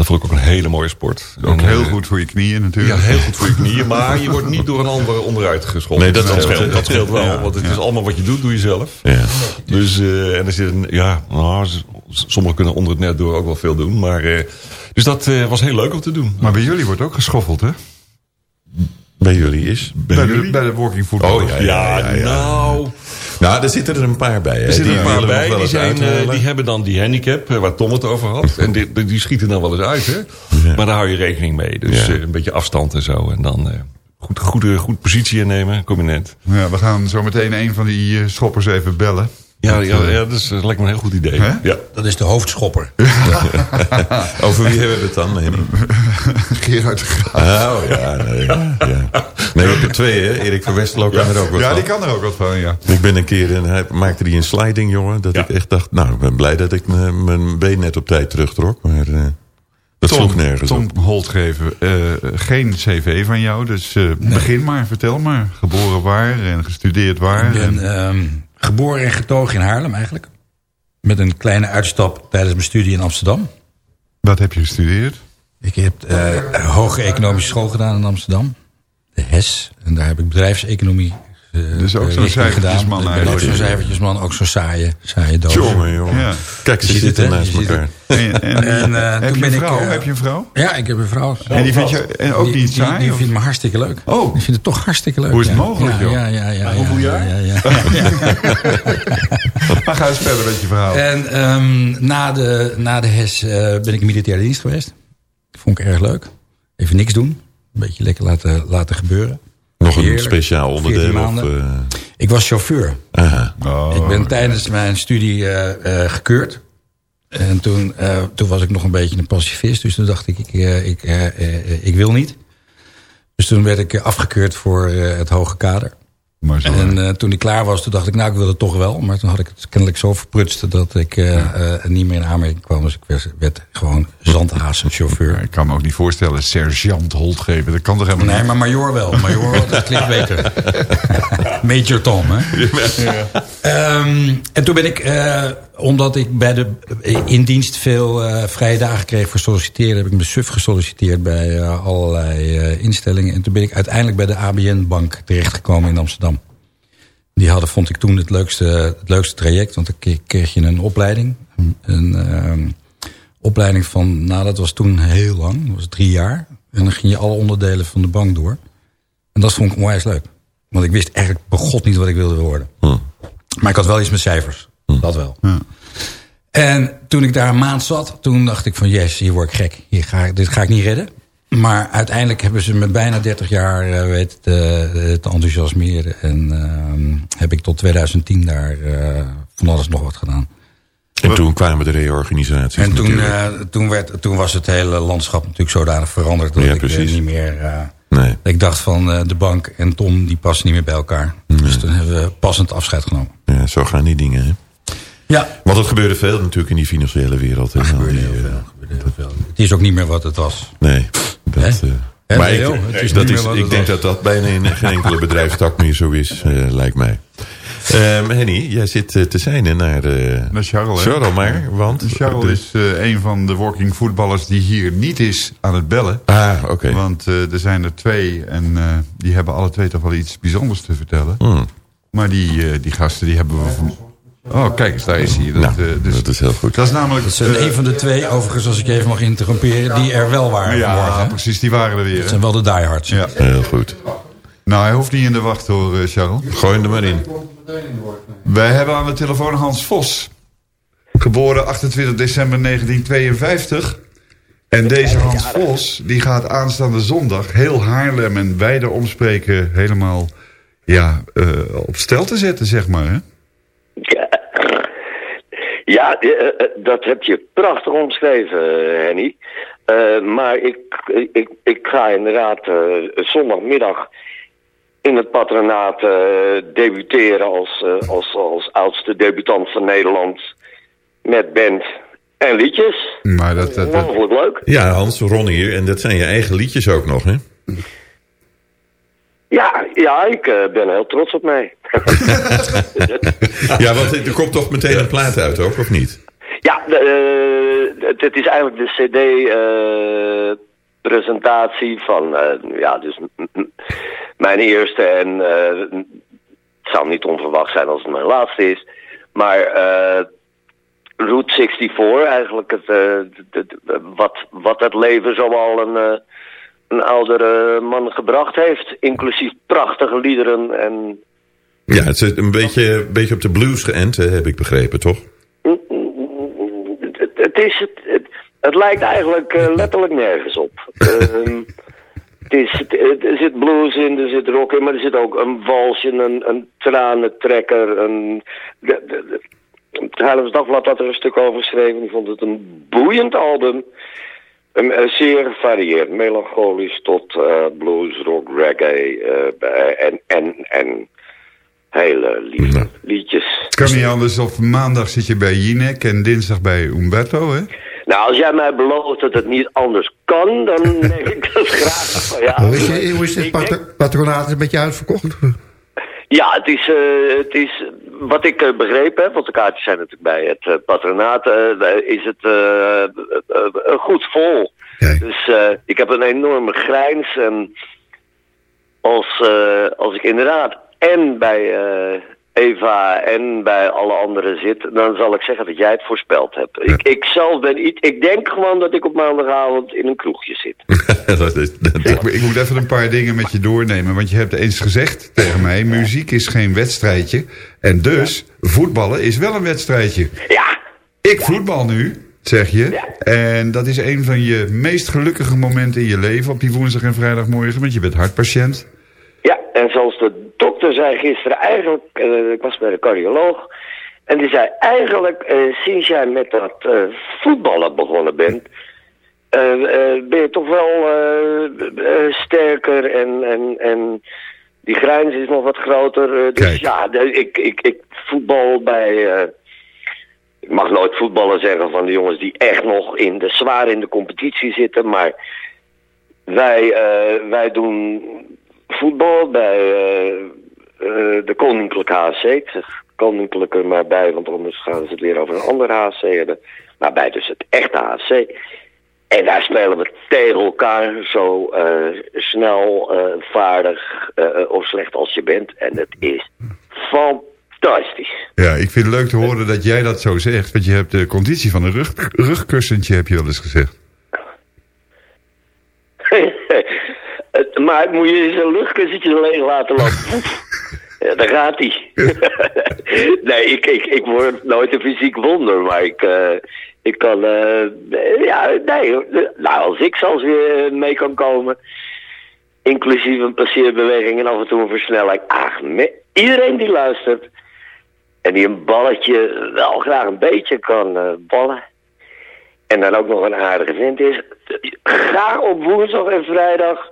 Dat vond ik ook een hele mooie sport. Ook En, heel eh, goed voor je knieën natuurlijk. Ja, heel goed voor je knieën. Maar je wordt niet door een ander onderuit gescholden. Nee, dat dat, scheelt. scheelt, dat scheelt wel. Ja, want het ja. is allemaal wat je doet, doe je zelf. Ja. Dus, eh, en er zit een, ja, nou, sommigen kunnen onder het net door ook wel veel doen. Maar, eh, dus dat eh, was heel leuk om te doen. Maar bij jullie wordt ook geschoffeld, hè? Bij jullie is... Bij, de, bij de walking football. Oh, ja, Ja, ja, ja. nou, Nou, daar zitten er een paar bij. Hè. er zitten een paar bij. Die, zijn, eh, die hebben dan die handicap, eh, waar Tom het over had. En die, die- schieten dan wel eens uit, hè. Maar daar hou je rekening mee. Dus Ja. eh, een beetje afstand en zo. En dan eh, goed, goede, goed positie innemen, kom je net. Ja, we gaan zo meteen een van die eh, schoppers even bellen. Ja, Dat, ja, ja dat, is, dat lijkt me een heel goed idee. Ja. Dat is de hoofdschopper. Over wie hebben we het dan? Gerard de Graaf. Oh, ja, nee. Ja. Nee, we hebben twee, hè. Erik van Westerlo kan er ook wat Ja, van. die kan er ook wat van, ja. Ik ben een keer, en hij maakte die een sliding, jongen. Dat Ja. ik echt dacht, nou, ik ben blij dat ik mijn- mijn been net op tijd terugtrok. Maar eh, dat sloeg nergens Tom op. Holtgeven, eh, geen cv van jou, dus eh, begin maar, vertel maar. Geboren waar en gestudeerd waar. Ik ben en- ehm, geboren en getogen in Haarlem eigenlijk. Met een kleine uitstap tijdens mijn studie in Amsterdam. wat heb je gestudeerd? Ik heb eh hoge economische school gedaan in Amsterdam. De HES. En daar heb ik bedrijfseconomie Dus ook zo'n cijfertjesman Ik ben ook zo'n cijfertjesman. Ook zo'n saaie, saaie doos. Jongen, jongen. Ja. Kijk, ze Je ziet zitten naast elkaar. En, en, En, eh, heb je een ik, vrouw? eh, heb je een vrouw? Ja, ik heb een vrouw. En die vind je en ook Die- niet die, saai? Die vindt me hartstikke leuk. Oh. Die vindt het toch hartstikke leuk. Hoe is het ja. mogelijk, ja, joh? Ja, ja, ja. hoeveel ja, jaar? Ja, ja, Maar ga eens verder met je verhaal. En ehm, na, de, na de HES eh, ben ik in militaire dienst geweest. Vond ik erg leuk. Even niks doen. Een beetje lekker laten, laten gebeuren. Nog een Heerlijk. speciaal 14 onderdeel? Of, eh, Ik was chauffeur. aha. Oh, ik ben tijdens mijn studie eh, eh, gekeurd. En toen, eh, toen was ik nog een beetje een pacifist. Dus toen dacht ik, ik, ik, ik wil niet. Dus toen werd ik afgekeurd voor eh, het hoge kader. Maar zo. En eh, toen ik klaar was, toen dacht ik, nou, ik wil het toch wel. Maar toen had ik het kennelijk zo verprutst dat ik eh, eh, niet meer in aanmerking kwam. Dus ik werd, werd gewoon zandhazenchauffeur. Ik kan me ook niet voorstellen, sergeant Holtgeven. Dat kan toch helemaal Nee, niet? maar major wel. Major, dat klinkt beter. Major Tom, hè? Ehm, en toen ben ik, omdat ik bij de, in dienst veel eh, vrije dagen kreeg voor solliciteren... heb ik me suf gesolliciteerd bij eh, allerlei eh, instellingen. En toen ben ik uiteindelijk bij de ABN-bank terechtgekomen in Amsterdam. Die hadden, vond ik toen, het leukste, het leukste traject. Want dan kreeg- je een opleiding. Een ehm, opleiding van, nou dat was toen heel lang. Dat was drie jaar. En dan ging je alle onderdelen van de bank door. En dat vond ik onwijs leuk. Want ik wist eigenlijk begot niet wat ik wilde worden. Maar ik had wel iets met cijfers. Dat wel. En toen ik daar een maand zat, toen dacht ik van yes, hier word ik gek. Hier ga, ik- dit ga ik niet redden. Maar uiteindelijk hebben ze me bijna 30 jaar eh, weten te, te enthousiasmeren. En ehm, heb ik tot 2010 daar eh, van alles nog wat gedaan. En toen kwamen de reorganisaties En toen, eh, toen, werd, toen was het hele landschap natuurlijk zodanig veranderd... dat Ja, ik eh, precies. niet meer... eh, Nee. Ik dacht van eh, de bank en Tom, die passen niet meer bij elkaar. Dus toen hebben we passend afscheid genomen. Ja, zo gaan die dingen, hè? Ja. Want het gebeurde veel natuurlijk in die financiële wereld. hè. Al die, Het is ook niet meer wat het was. Nee. Dat, eh, maar ik, Het is dat niet is, ik het denk was. dat dat bijna in geen enkele bedrijfstak meer zo is, eh, lijkt mij. Ehm, Henny, jij zit eh, te zijnen naar, eh Naar Charles? Charles maar, want... Charles de- is eh, een van de working voetballers die hier niet is aan het bellen. Ah, oké. Want eh, er zijn er twee en eh, die hebben alle twee toch wel iets bijzonders te vertellen. Hmm. Maar die, eh, die gasten die hebben we... Van... Oh, kijk eens, daar is hij. Dat, Nou, eh, dus, dat is heel goed. Dat is namelijk... Dat zijn eh, een van de twee, overigens als ik even mag interromperen... die er wel waren ja, vanmorgen. precies, die waren er weer. Dat zijn wel de diehards. Ja. Heel goed. Nou, hij hoeft niet in de wacht hoor, eh, Charles. Gooi hem er maar in. Wij hebben aan de telefoon Hans Vos. Geboren 28 december 1952. En deze Hans Vos, die gaat aanstaande zondag heel Haarlem en wijde omspreken helemaal ja, eh, op stel te zetten, zeg maar. Hè? Ja, eh, eh, dat heb je prachtig omschreven, eh, Henny. Eh, maar ik, ik, ik ga inderdaad eh, zondagmiddag in het patronaat eh, debuteren als, eh, als, als oudste debutant van Nederland. Met band en liedjes. Maar dat, dat, dat- leuk. Ja, Hans, Ron hier. En dat zijn je eigen liedjes ook nog, hè? Ja, ja ik eh, ben heel trots op mij. Ja, want er komt toch meteen een plaat uit ook, of niet? Ja, de, eh, het, het is eigenlijk de CD-presentatie van, eh, ja, dus mijn eerste en het zou niet onverwacht zijn als het mijn laatste is, maar Route 64, eigenlijk het, wat, wat het leven zoal een, eh, een oudere man gebracht heeft, inclusief prachtige liederen en Ja, het is een beetje, een beetje op de blues geënt, heb ik begrepen, toch? het, het is het, het, lijkt eigenlijk eh, letterlijk nergens op. Ehm, het is, het, er zit blues in, er zit rock in, maar er zit ook een walsje, een, een tranentrekker. Een, de, de, de- het Haarlems Dagblad had er een stuk over geschreven. Die vond het een boeiend album. Een, eh, zeer gevarieerd, melancholisch tot eh, blues, rock, reggae eh, en, en, en hele lieve liedjes. het kan niet anders. Op maandag zit je bij Jinek en dinsdag bij Umberto, hè? Nou, als jij mij belooft dat het niet anders kan, dan neem ik dat graag van jou. Hoe is, je, hoe is dit patro- patronaat een beetje uitverkocht? Ja, het is, eh, het is wat ik eh, begrepen heb, want de kaartjes zijn natuurlijk bij het eh, patronaat, eh, is het goed vol. Dus eh, ik heb een enorme grijns en als, eh, als ik inderdaad en bij eh, Eva en bij alle anderen zit, dan zal ik zeggen dat jij het voorspeld hebt. Ik, ik zelf ben iets, ik denk gewoon dat ik op maandagavond in een kroegje zit. dat is, Ik, ik moet even een paar dingen met je doornemen. Want je hebt eens gezegd tegen mij... muziek is geen wedstrijdje. En dus, voetballen is wel een wedstrijdje. Ja. Ik voetbal nu, zeg je. En dat is een van je meest gelukkige momenten in je leven... op die woensdag en vrijdagmorgen. Want je bent hartpatiënt. Ja, en zoals de dokter zei gisteren, eigenlijk, eh, ik was bij de cardioloog, en die zei eigenlijk, eh, sinds jij met dat eh, voetballen begonnen bent, ben je toch wel sterker en, en, en die grijns is nog wat groter. dus ja, ik, ik, ik voetbal bij... ik mag nooit voetballen zeggen van de jongens die echt nog in de, zwaar in de competitie zitten, maar wij, wij doen voetbal bij de Koninklijke HC. Ik zeg Koninklijke maar bij, want anders gaan ze het weer over een andere HC hebben. Maar bij dus het echte HC. En daar spelen we tegen elkaar zo eh, snel, eh, vaardig eh, of slecht als je bent. En het is fantastisch. Ja, ik vind het leuk te horen dat jij dat zo zegt. Want je hebt de conditie van een rug, rugkussentje, heb je wel eens gezegd. Maar moet je zijn luchtkussentjes leeg laten lopen. Ja, daar gaat hij. nee, ik, ik, ik word nooit een fysiek wonder, maar ik, eh, ik kan... eh, ja, nee, nou, als ik zelfs weer mee kan komen... inclusief een passeerbeweging en af en toe een versnelling... Ach, iedereen die luistert... en die een balletje wel graag een beetje kan eh, ballen... en dan ook nog een aardige vent is... ga op woensdag en vrijdag...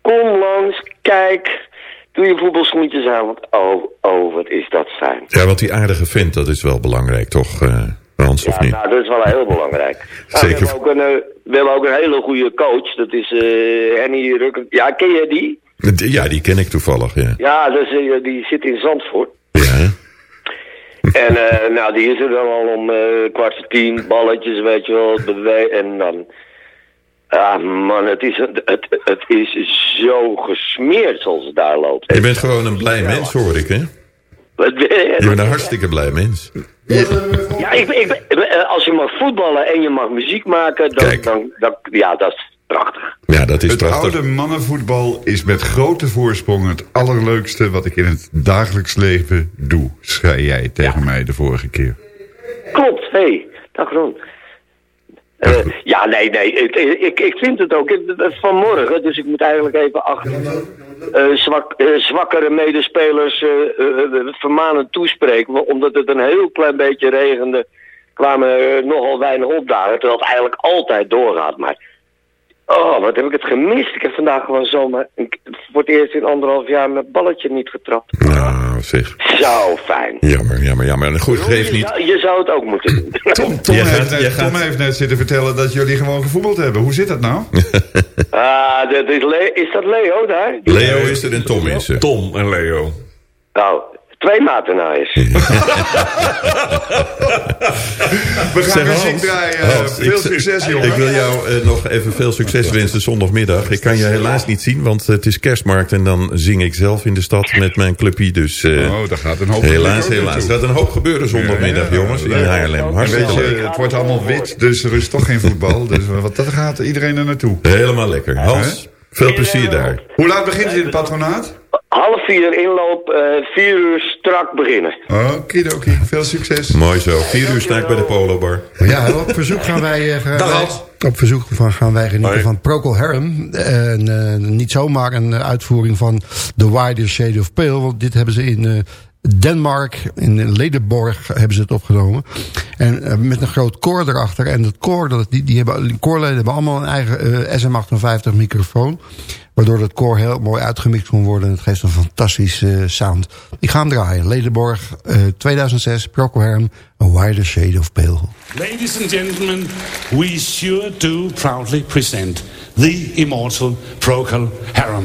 kom langs, kijk... Doe je voetbalschoentjes aan, want oh, oh, wat is dat fijn. Ja, want die aardige vent, dat is wel belangrijk, toch, eh, Hans, of Ja, niet? nou, dat is wel heel belangrijk. Nou, Zeker. We hebben, ook een, eh, we hebben ook een hele goede coach. Dat is eh Henny Rukken. Ja, ken je die? Ja, die ken ik toevallig, ja. Ja, dus, die zit in Zandvoort. Ja, En nou, die is er dan al om eh, kwart voor tien, balletjes, weet je wel, En dan... Ah man, het is, het, het is zo gesmeerd zoals het daar loopt. Je bent gewoon een blij mens, hoor ik, hè? Wat ben je? Je bent een hartstikke blij mens. Ja, ik, ik, als je mag voetballen en je mag muziek maken, dan, dan, dan ja, dat is prachtig. Ja, dat is het prachtig. oude mannenvoetbal is met grote voorsprong het allerleukste wat ik in het dagelijks leven doe, zei jij tegen mij de vorige keer. Klopt, hé, hey, dag Ron. Eh, ja, nee, nee, ik, ik, ik vind het ook. Vanmorgen, dus ik moet eigenlijk even achter eh, zwak, eh, zwakkere medespelers eh, eh, vermanend toespreken. Omdat het een heel klein beetje regende, kwamen er nogal weinig opdagen. Terwijl het eigenlijk altijd doorgaat. Maar, oh, wat heb ik het gemist. Ik heb vandaag gewoon zomaar voor het eerst in anderhalf jaar mijn balletje niet getrapt. Nou, zeg. Zo fijn. Jammer, jammer, jammer. Goed, geeft Je niet. zou, je zou het ook moeten doen. Tom, Tom, heeft, gaat- net, Tom gaat- heeft net zitten vertellen dat jullie gewoon gevoetbald hebben. Hoe zit dat nou? Ah, dat is, Le is dat Leo daar? Leo is er en Tom is er. Tom en Leo. Nou, twee maten nou eens. We gaan Zeg, muziek Hans, draaien. Hans, Veel ik- succes, jongen. Ik wil jou eh, nog even veel succes wensen zondagmiddag. Ik kan je helaas niet zien, want het is kerstmarkt... en dan zing ik zelf in de stad met mijn clubje. Dus eh, Oh, daar gaat een hoop helaas, gebeuren helaas. Er gaat een hoop gebeuren zondagmiddag, Ja, ja, jongens, in. Haarlem. Hartstikke Weet je, leuk. het wordt allemaal wit, dus er is toch geen voetbal. Dus wat dat gaat, iedereen er naartoe. Helemaal lekker. Hans, veel plezier daar. Hoe laat begint je in het patronaat? Half vier inloop, eh, vier uur strak beginnen. Okidoki, veel succes. Mooi zo. Vier uur sta ik bij de Polo Bar. Ja, op verzoek gaan wij, eh, gaan Dag, wij- Hans. op verzoek van gaan wij genieten Hoi. van Procol Harum. En eh, niet zomaar een uitvoering van The Wider Shade of Pale. Want dit hebben ze in eh Denmark, in Ledenborg hebben ze het opgenomen. En eh, met een groot koor erachter. En dat koor, dat, die, die hebben, die koorleden hebben allemaal een eigen eh, SM58 microfoon. Waardoor dat koor heel mooi uitgemixt kon worden. En het geeft een fantastische eh, sound. Ik ga hem draaien. Ledenborg, eh, 2006, Procol Harum, A Wider Shade of Pale. Ladies and gentlemen, we sure do proudly present the immortal Procol Harum.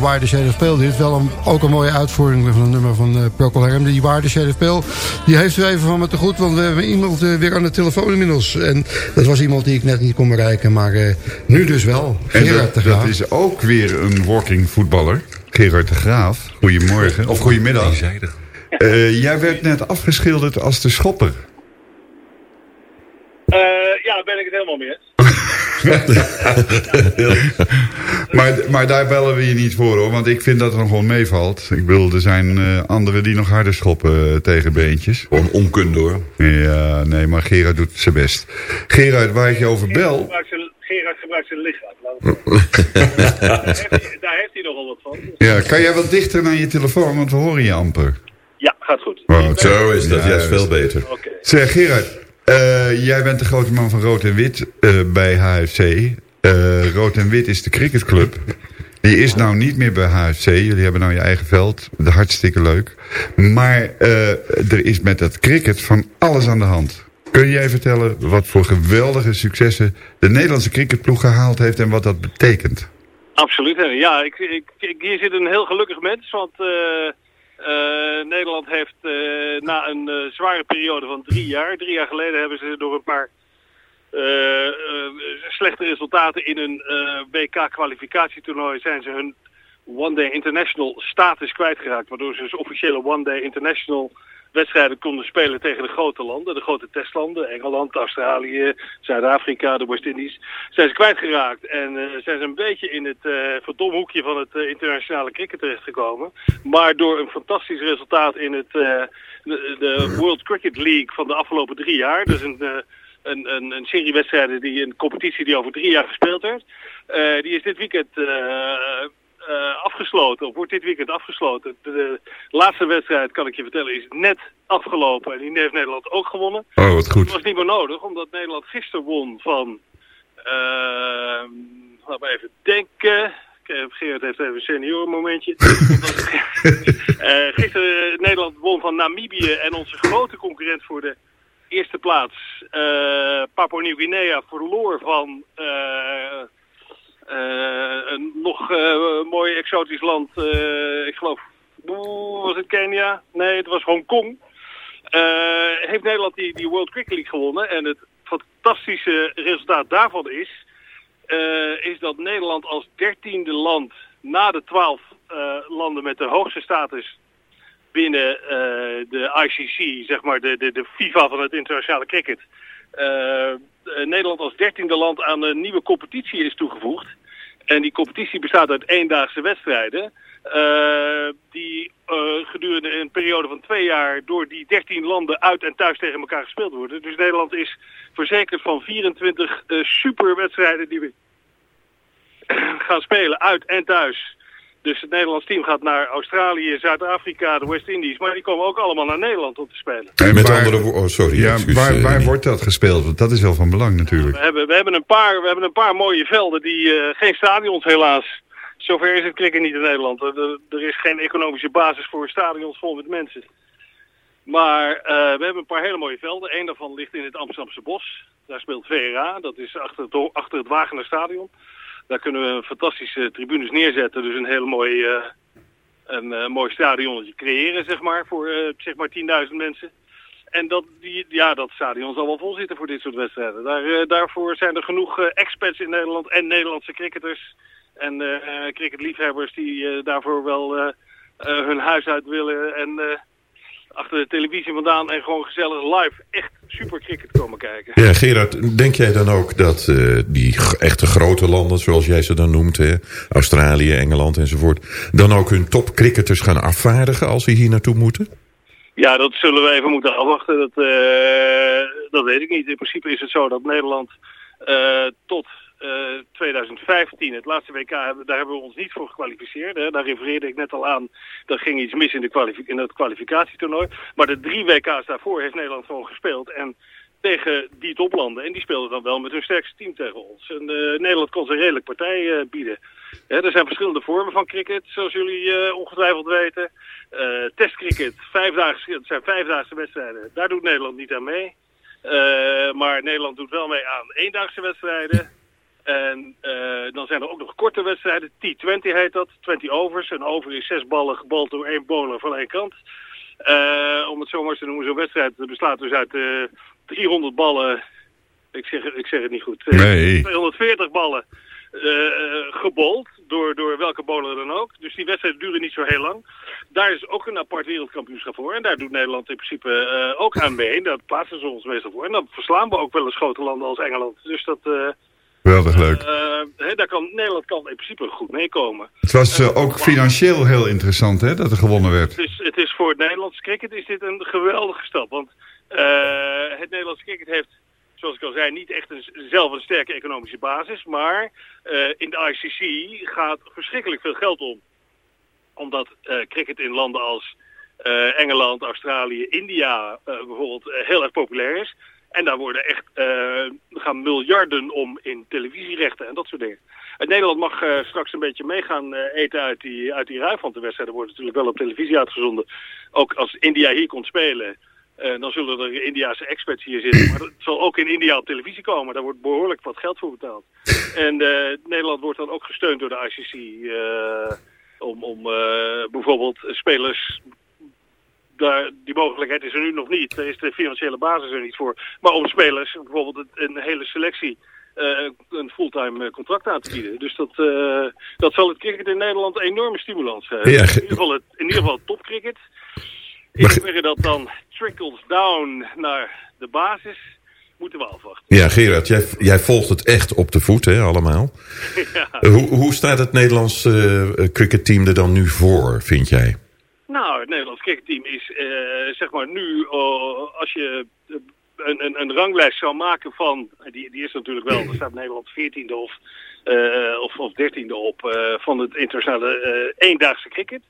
Why the Shade of Pale. Dit is wel een, ook een mooie uitvoering van een nummer van uh, Procol Harum. Die Why the Shade of Pale, die heeft u even van me te goed. Want we hebben iemand uh, weer aan de telefoon inmiddels. En dat was iemand die ik net niet kon bereiken. Maar uh, nu dus wel. En Gerard dat, de Graaf. dat is ook weer een walking voetballer. Gerard de Graaf. Goedemorgen. Of goedemiddag. Uh, jij werd net afgeschilderd als de schopper. maar, maar daar bellen we je niet voor hoor, want ik vind dat het nog wel meevalt. Ik bedoel, er zijn uh, anderen die nog harder schoppen uh, tegen beentjes. Gewoon onkunde hoor. Ja, nee, maar Gerard doet zijn best. Gerard, waar ik je over bel... Gerard gebruikt zijn lichaam. daar, heeft hij, daar heeft hij nogal wat van. Ja, kan jij wat dichter naar je telefoon, want we horen je amper. Ja, gaat goed. Oh, zo is dat, Ja, juist veel beter. Zeg Gerard, eh, jij bent de grote man van Rood en Wit eh, bij HFC. Eh, Rood en Wit is de cricketclub. Die is nou niet meer bij HFC. Jullie hebben nou je eigen veld. Hartstikke leuk. Maar er is met dat cricket van alles aan de hand. Kun jij vertellen wat voor geweldige successen de Nederlandse cricketploeg gehaald heeft en wat dat betekent? Absoluut. Ja, ik, ik, ik- hier zit een heel gelukkig mens, want eh, Nederland heeft eh, na een eh, zware periode van drie jaar, drie jaar geleden hebben ze door een paar slechte resultaten in een WK-kwalificatietoernooi zijn ze hun One Day International status kwijtgeraakt, waardoor ze dus officiële One Day International wedstrijden konden spelen tegen de grote landen, de grote testlanden, Engeland, Australië, Zuid-Afrika, de West-Indies, zijn ze kwijtgeraakt en eh, zijn ze een beetje in het uh, verdomhoekje van het eh, internationale cricket terechtgekomen. Maar door een fantastisch resultaat in het, de, de World Cricket League van de afgelopen drie jaar, dus een, een, een, een serie wedstrijden, die, een competitie die over drie jaar gespeeld werd, die is dit weekend eh, afgesloten, of wordt dit weekend afgesloten. De, de laatste wedstrijd, kan ik je vertellen, is net afgelopen en die heeft Nederland ook gewonnen. Oh, wat goed. Het was niet meer nodig, omdat Nederland gisteren won van, uh, laat maar even denken... Gerard heeft even een senior momentje. uh, gisteren Nederland won van Namibië en onze grote concurrent voor de eerste plaats, Papua Nieuw-Guinea, verloor van een nog uh, mooi exotisch land. Uh, ik geloof, was het Kenia? Nee, het was Hongkong. heeft Nederland die, die World Cricket League gewonnen. En het fantastische resultaat daarvan is, is dat Nederland als dertiende land na de twaalf landen met de hoogste status binnen de ICC, zeg maar de, de, de FIFA van het internationale cricket, Nederland als dertiende land aan een nieuwe competitie is toegevoegd. En die competitie bestaat uit eendaagse wedstrijden. die gedurende een periode van twee jaar door die dertien landen uit en thuis tegen elkaar gespeeld worden. Dus Nederland is verzekerd van 24 superwedstrijden die we gaan spelen uit en thuis. Dus het Nederlands team gaat naar Australië, Zuid-Afrika, de West-Indies. Maar die komen ook allemaal naar Nederland om te spelen. En Met waar, andere woorden, oh, sorry. Ja, excuus, waar, eh, waar wordt dat gespeeld? Want dat is wel van belang natuurlijk. We hebben, we hebben, een, paar, we hebben een paar mooie velden die uh, geen stadions helaas. Zover is het cricket niet in Nederland. Er, er is geen economische basis voor stadions vol met mensen. Maar uh, we hebben een paar hele mooie velden. Eén daarvan ligt in het Amsterdamse Bos. Daar speelt VRA. Dat is achter het, achter het Wagener Stadion. Daar kunnen we fantastische tribunes neerzetten. Dus een hele mooi, uh, een, uh, mooi stadionnetje creëren, zeg maar, voor uh, zeg maar 10.000 mensen. En dat, die, ja, dat stadion zal wel vol zitten voor dit soort wedstrijden. Daar, daarvoor zijn er genoeg expats in Nederland en Nederlandse cricketers en cricketliefhebbers die daarvoor wel hun huis uit willen en achter de televisie vandaan en gewoon gezellig live echt super cricket komen kijken. Ja, Gerard, denk jij dan ook dat uh, die echte grote landen, zoals jij ze dan noemt, hè, Australië, Engeland enzovoort, dan ook hun topcricketers gaan afvaardigen als ze hier naartoe moeten? Ja, dat zullen we even moeten afwachten. Dat, uh, dat weet ik niet. In principe is het zo dat Nederland uh, tot uh, 2015, het laatste WK, daar hebben we ons niet voor gekwalificeerd. Hè. Daar refereerde ik net al aan, er ging iets mis in, de in het kwalificatietoernooi. Maar de drie WK's daarvoor heeft Nederland gewoon gespeeld. En tegen die toplanden. En die speelden dan wel met hun sterkste team tegen ons. En uh, Nederland kon ze redelijk partij uh, bieden. Er zijn verschillende vormen van cricket, zoals jullie ongetwijfeld weten. testcricket, vijfdaagse, het zijn vijfdaagse wedstrijden. Daar doet Nederland niet aan mee. maar Nederland doet wel mee aan eendaagse wedstrijden. En eh, dan zijn er ook nog korte wedstrijden. T20 heet dat. 20 overs. Een over is zes ballen gebald door één bowler van één kant. Eh, om het zo maar te noemen, zo'n wedstrijd bestaat dus uit eh 300 ballen. Ik zeg, ik zeg het niet goed. Eh, Nee. 240 ballen eh, eh, gebold door, door welke bowler dan ook. Dus die wedstrijden duren niet zo heel lang. Daar is ook een apart wereldkampioenschap voor. En daar doet Nederland in principe eh, ook aan mee. Daar plaatsen ze ons meestal voor. En dan verslaan we ook wel eens grote landen als Engeland. Dus dat... eh, Geweldig leuk. eh, daar kan, Nederland kan in principe goed meekomen. Het was eh, ook financieel heel interessant hè, dat er gewonnen werd. Het is, het is voor het Nederlandse cricket is dit een geweldige stap. Want eh, het Nederlandse cricket heeft, zoals ik al zei, niet echt een, zelf een sterke economische basis. Maar eh, in de ICC gaat verschrikkelijk veel geld om. Omdat eh, cricket in landen als eh, Engeland, Australië, India eh, bijvoorbeeld eh, heel erg populair is. En daar worden echt, eh, gaan miljarden om in televisierechten en dat soort dingen. Het Nederland mag eh, straks een beetje meegaan eh, eten uit die, uit die ruif, want de wedstrijden worden natuurlijk wel op televisie uitgezonden. Ook als India hier komt spelen, eh, dan zullen er Indiase experts hier zitten. Maar het zal ook in India op televisie komen, daar wordt behoorlijk wat geld voor betaald. En eh, Nederland wordt dan ook gesteund door de ICC eh, om, om eh, bijvoorbeeld spelers daar, die mogelijkheid is er nu nog niet. Daar is de financiële basis er niet voor. Maar om spelers bijvoorbeeld een, hele selectie eh, een fulltime eh, contract aan te bieden. Dus dat, eh, dat zal het cricket in Nederland een enorme stimulans geven. Ja, in, ieder geval het, in ieder geval het topcricket. In hoeverre dat dan trickles down naar de basis, moeten we afwachten. Ja, Gerard, jij, jij volgt het echt op de voet, hè, allemaal. Ja. Hoe, hoe staat het Nederlands eh, cricketteam er dan nu voor, vind jij? Nou, het Nederlands cricketteam is eh, zeg maar nu, eh, als je eh, een, een, een ranglijst zou maken van, die, die is natuurlijk wel, er staat Nederland 14e of, eh, of, of 13e op van het internationale eendaagse cricket.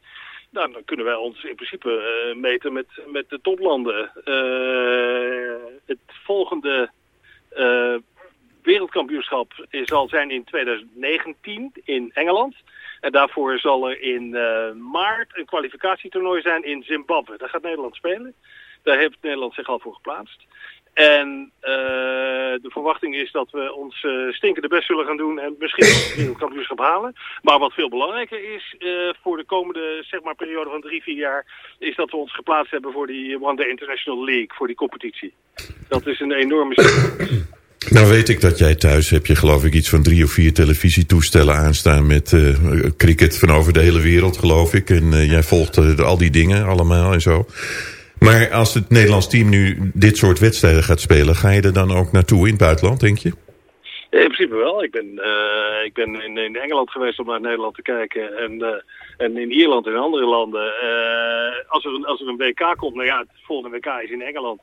Nou, dan kunnen wij ons in principe meten met, met de toplanden. Het volgende wereldkampioenschap zal zijn in 2019 in Engeland. En daarvoor zal er in eh, maart een kwalificatietoernooi zijn in Zimbabwe. Daar gaat Nederland spelen. Daar heeft Nederland zich al voor geplaatst. En eh, de verwachting is dat we ons eh, stinkende best zullen gaan doen en misschien ook het wereldkampioenschap halen. Maar wat veel belangrijker is voor de komende zeg maar, periode van drie, vier jaar, is dat we ons geplaatst hebben voor die One Day International League, voor die competitie. Dat is een enorme Nou weet ik dat jij thuis heb je geloof ik iets van drie of vier televisietoestellen aanstaan met eh, cricket van over de hele wereld geloof ik. En eh, jij volgt eh, al die dingen allemaal en zo. Maar als het Nederlands team nu dit soort wedstrijden gaat spelen, ga je er dan ook naartoe in het buitenland, denk je? In principe wel. Ik ben, ik ben in, in Engeland geweest om naar Nederland te kijken. En, en in Ierland en andere landen. Als, er een, als er een WK komt, nou ja, het volgende WK is in Engeland.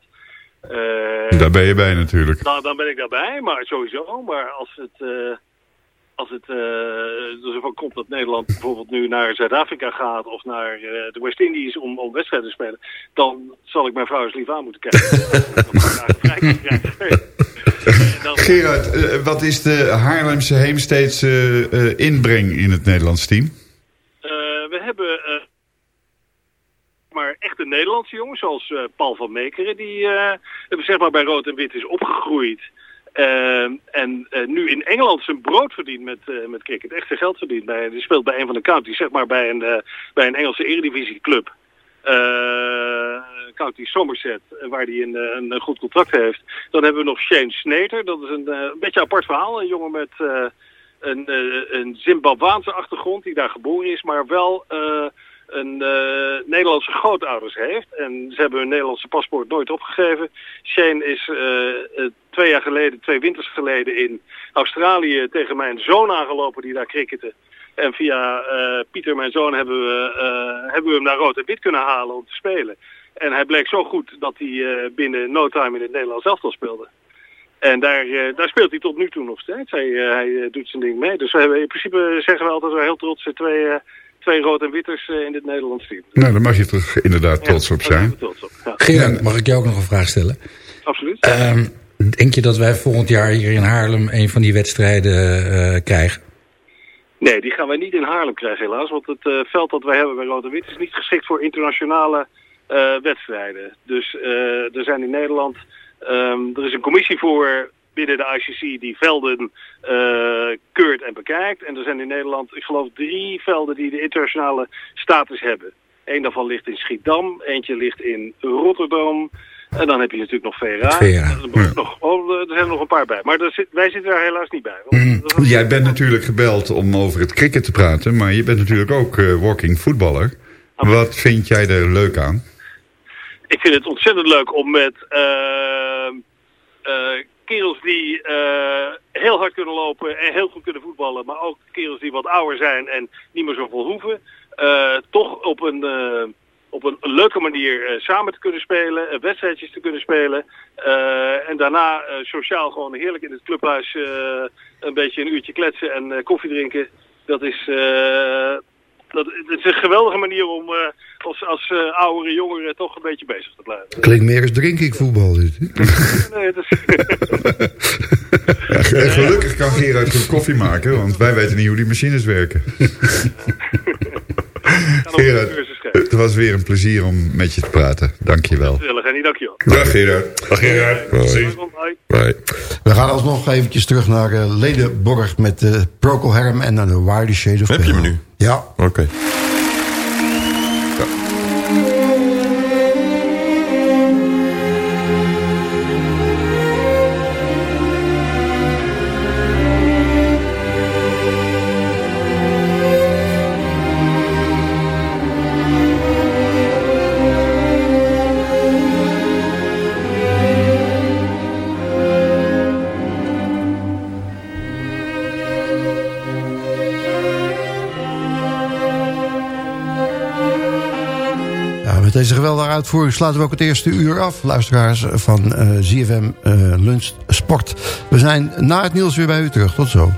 Eh, Daar ben je bij natuurlijk. dan, dan ben ik daarbij, maar sowieso. Maar als het, eh, als het eh, ervan komt dat Nederland bijvoorbeeld nu naar Zuid-Afrika gaat of naar de West Indies om, om wedstrijden te spelen, dan zal ik mijn vrouw eens lief aan moeten kijken. Gerard, wat is de Haarlemse Heemsteedse inbreng in het Nederlands team? Eh, we hebben eh, maar echte Nederlandse jongens, zoals eh, Paul van Meekeren, die eh, zeg maar bij Rood en Wit is opgegroeid. Eh, en nu in Engeland zijn brood verdient met, met cricket. Echt zijn geld verdient. Bij, die speelt bij een van de counties, zeg maar bij een, bij een Engelse eredivisieclub. County Somerset, waar hij een, een, goed contract heeft. Dan hebben we nog Shane Snater. Dat is een, een beetje apart verhaal. Een jongen met een, een Zimbabwaanse achtergrond die daar geboren is, maar wel een eh, Nederlandse grootouders heeft. En ze hebben hun Nederlandse paspoort nooit opgegeven. Shane is eh, eh, twee jaar geleden, twee winters geleden in Australië tegen mijn zoon aangelopen die daar crickette. En via Pieter, mijn zoon, hebben we, hebben we hem naar rood en wit kunnen halen om te spelen. En hij bleek zo goed dat hij binnen no time in het Nederlands elftal speelde. En daar, daar speelt hij tot nu toe nog steeds. Hij, hij doet zijn ding mee. Dus we hebben in principe zeggen we altijd wel heel trots twee, twee rood en witters eh, in dit Nederlands team. Nou, daar mag je toch inderdaad trots op zijn trots op. Ja. Gerard, mag ik jou ook nog een vraag stellen? Absoluut. Ehm, denk je dat wij volgend jaar hier in Haarlem een van die wedstrijden eh, krijgen? Nee, die gaan wij niet in Haarlem krijgen helaas. Want het eh, veld dat wij hebben bij Rood en Wit is niet geschikt voor internationale eh, wedstrijden. Dus eh, er zijn in Nederland... ehm, er is een commissie voor binnen de ICC die velden eh, keurt en bekijkt. En er zijn in Nederland, ik geloof, drie velden die de internationale status hebben. Eén daarvan ligt in Schiedam, eentje ligt in Rotterdam. En dan heb je natuurlijk nog VRA. VRA, Er, nog, oh, er zijn er nog een paar bij. Maar zit, wij zitten daar helaas niet bij. Mm, Jij bent natuurlijk gebeld om over het cricket te praten, maar je bent natuurlijk ook eh, walking voetballer. Wat vind jij er leuk aan? ik vind het ontzettend leuk om met eh, kerels die eh, heel hard kunnen lopen en heel goed kunnen voetballen, maar ook kerels die wat ouder zijn en niet meer zoveel hoeven, eh, toch op een, eh, op een leuke manier samen te kunnen spelen, wedstrijdjes te kunnen spelen en daarna sociaal gewoon heerlijk in het clubhuis een beetje een uurtje kletsen en koffie drinken. Dat is, dat, het is een geweldige manier om eh, als, als eh, oudere jongeren toch een beetje bezig te blijven. Klinkt meer als drink ik voetbal dit. Nee, het is... En gelukkig kan Gerard goed koffie maken, want wij weten niet hoe die machines werken. Gerard, het was weer een plezier om met je te praten. Dank je wel. Gezellig, en niet dankjewel. Dag Gerard. Dag Gerard. Bye. We gaan alsnog eventjes terug naar uh, Ledenborg met uh, Procol Harum en dan de Wilde Shade of Heb je hem nu? Ja. Oké. Deze geweldige uitvoering sluiten we ook het eerste uur af. Luisteraars van eh, ZFM eh, Lunch Sport. We zijn na het nieuws weer bij u terug. Tot zo.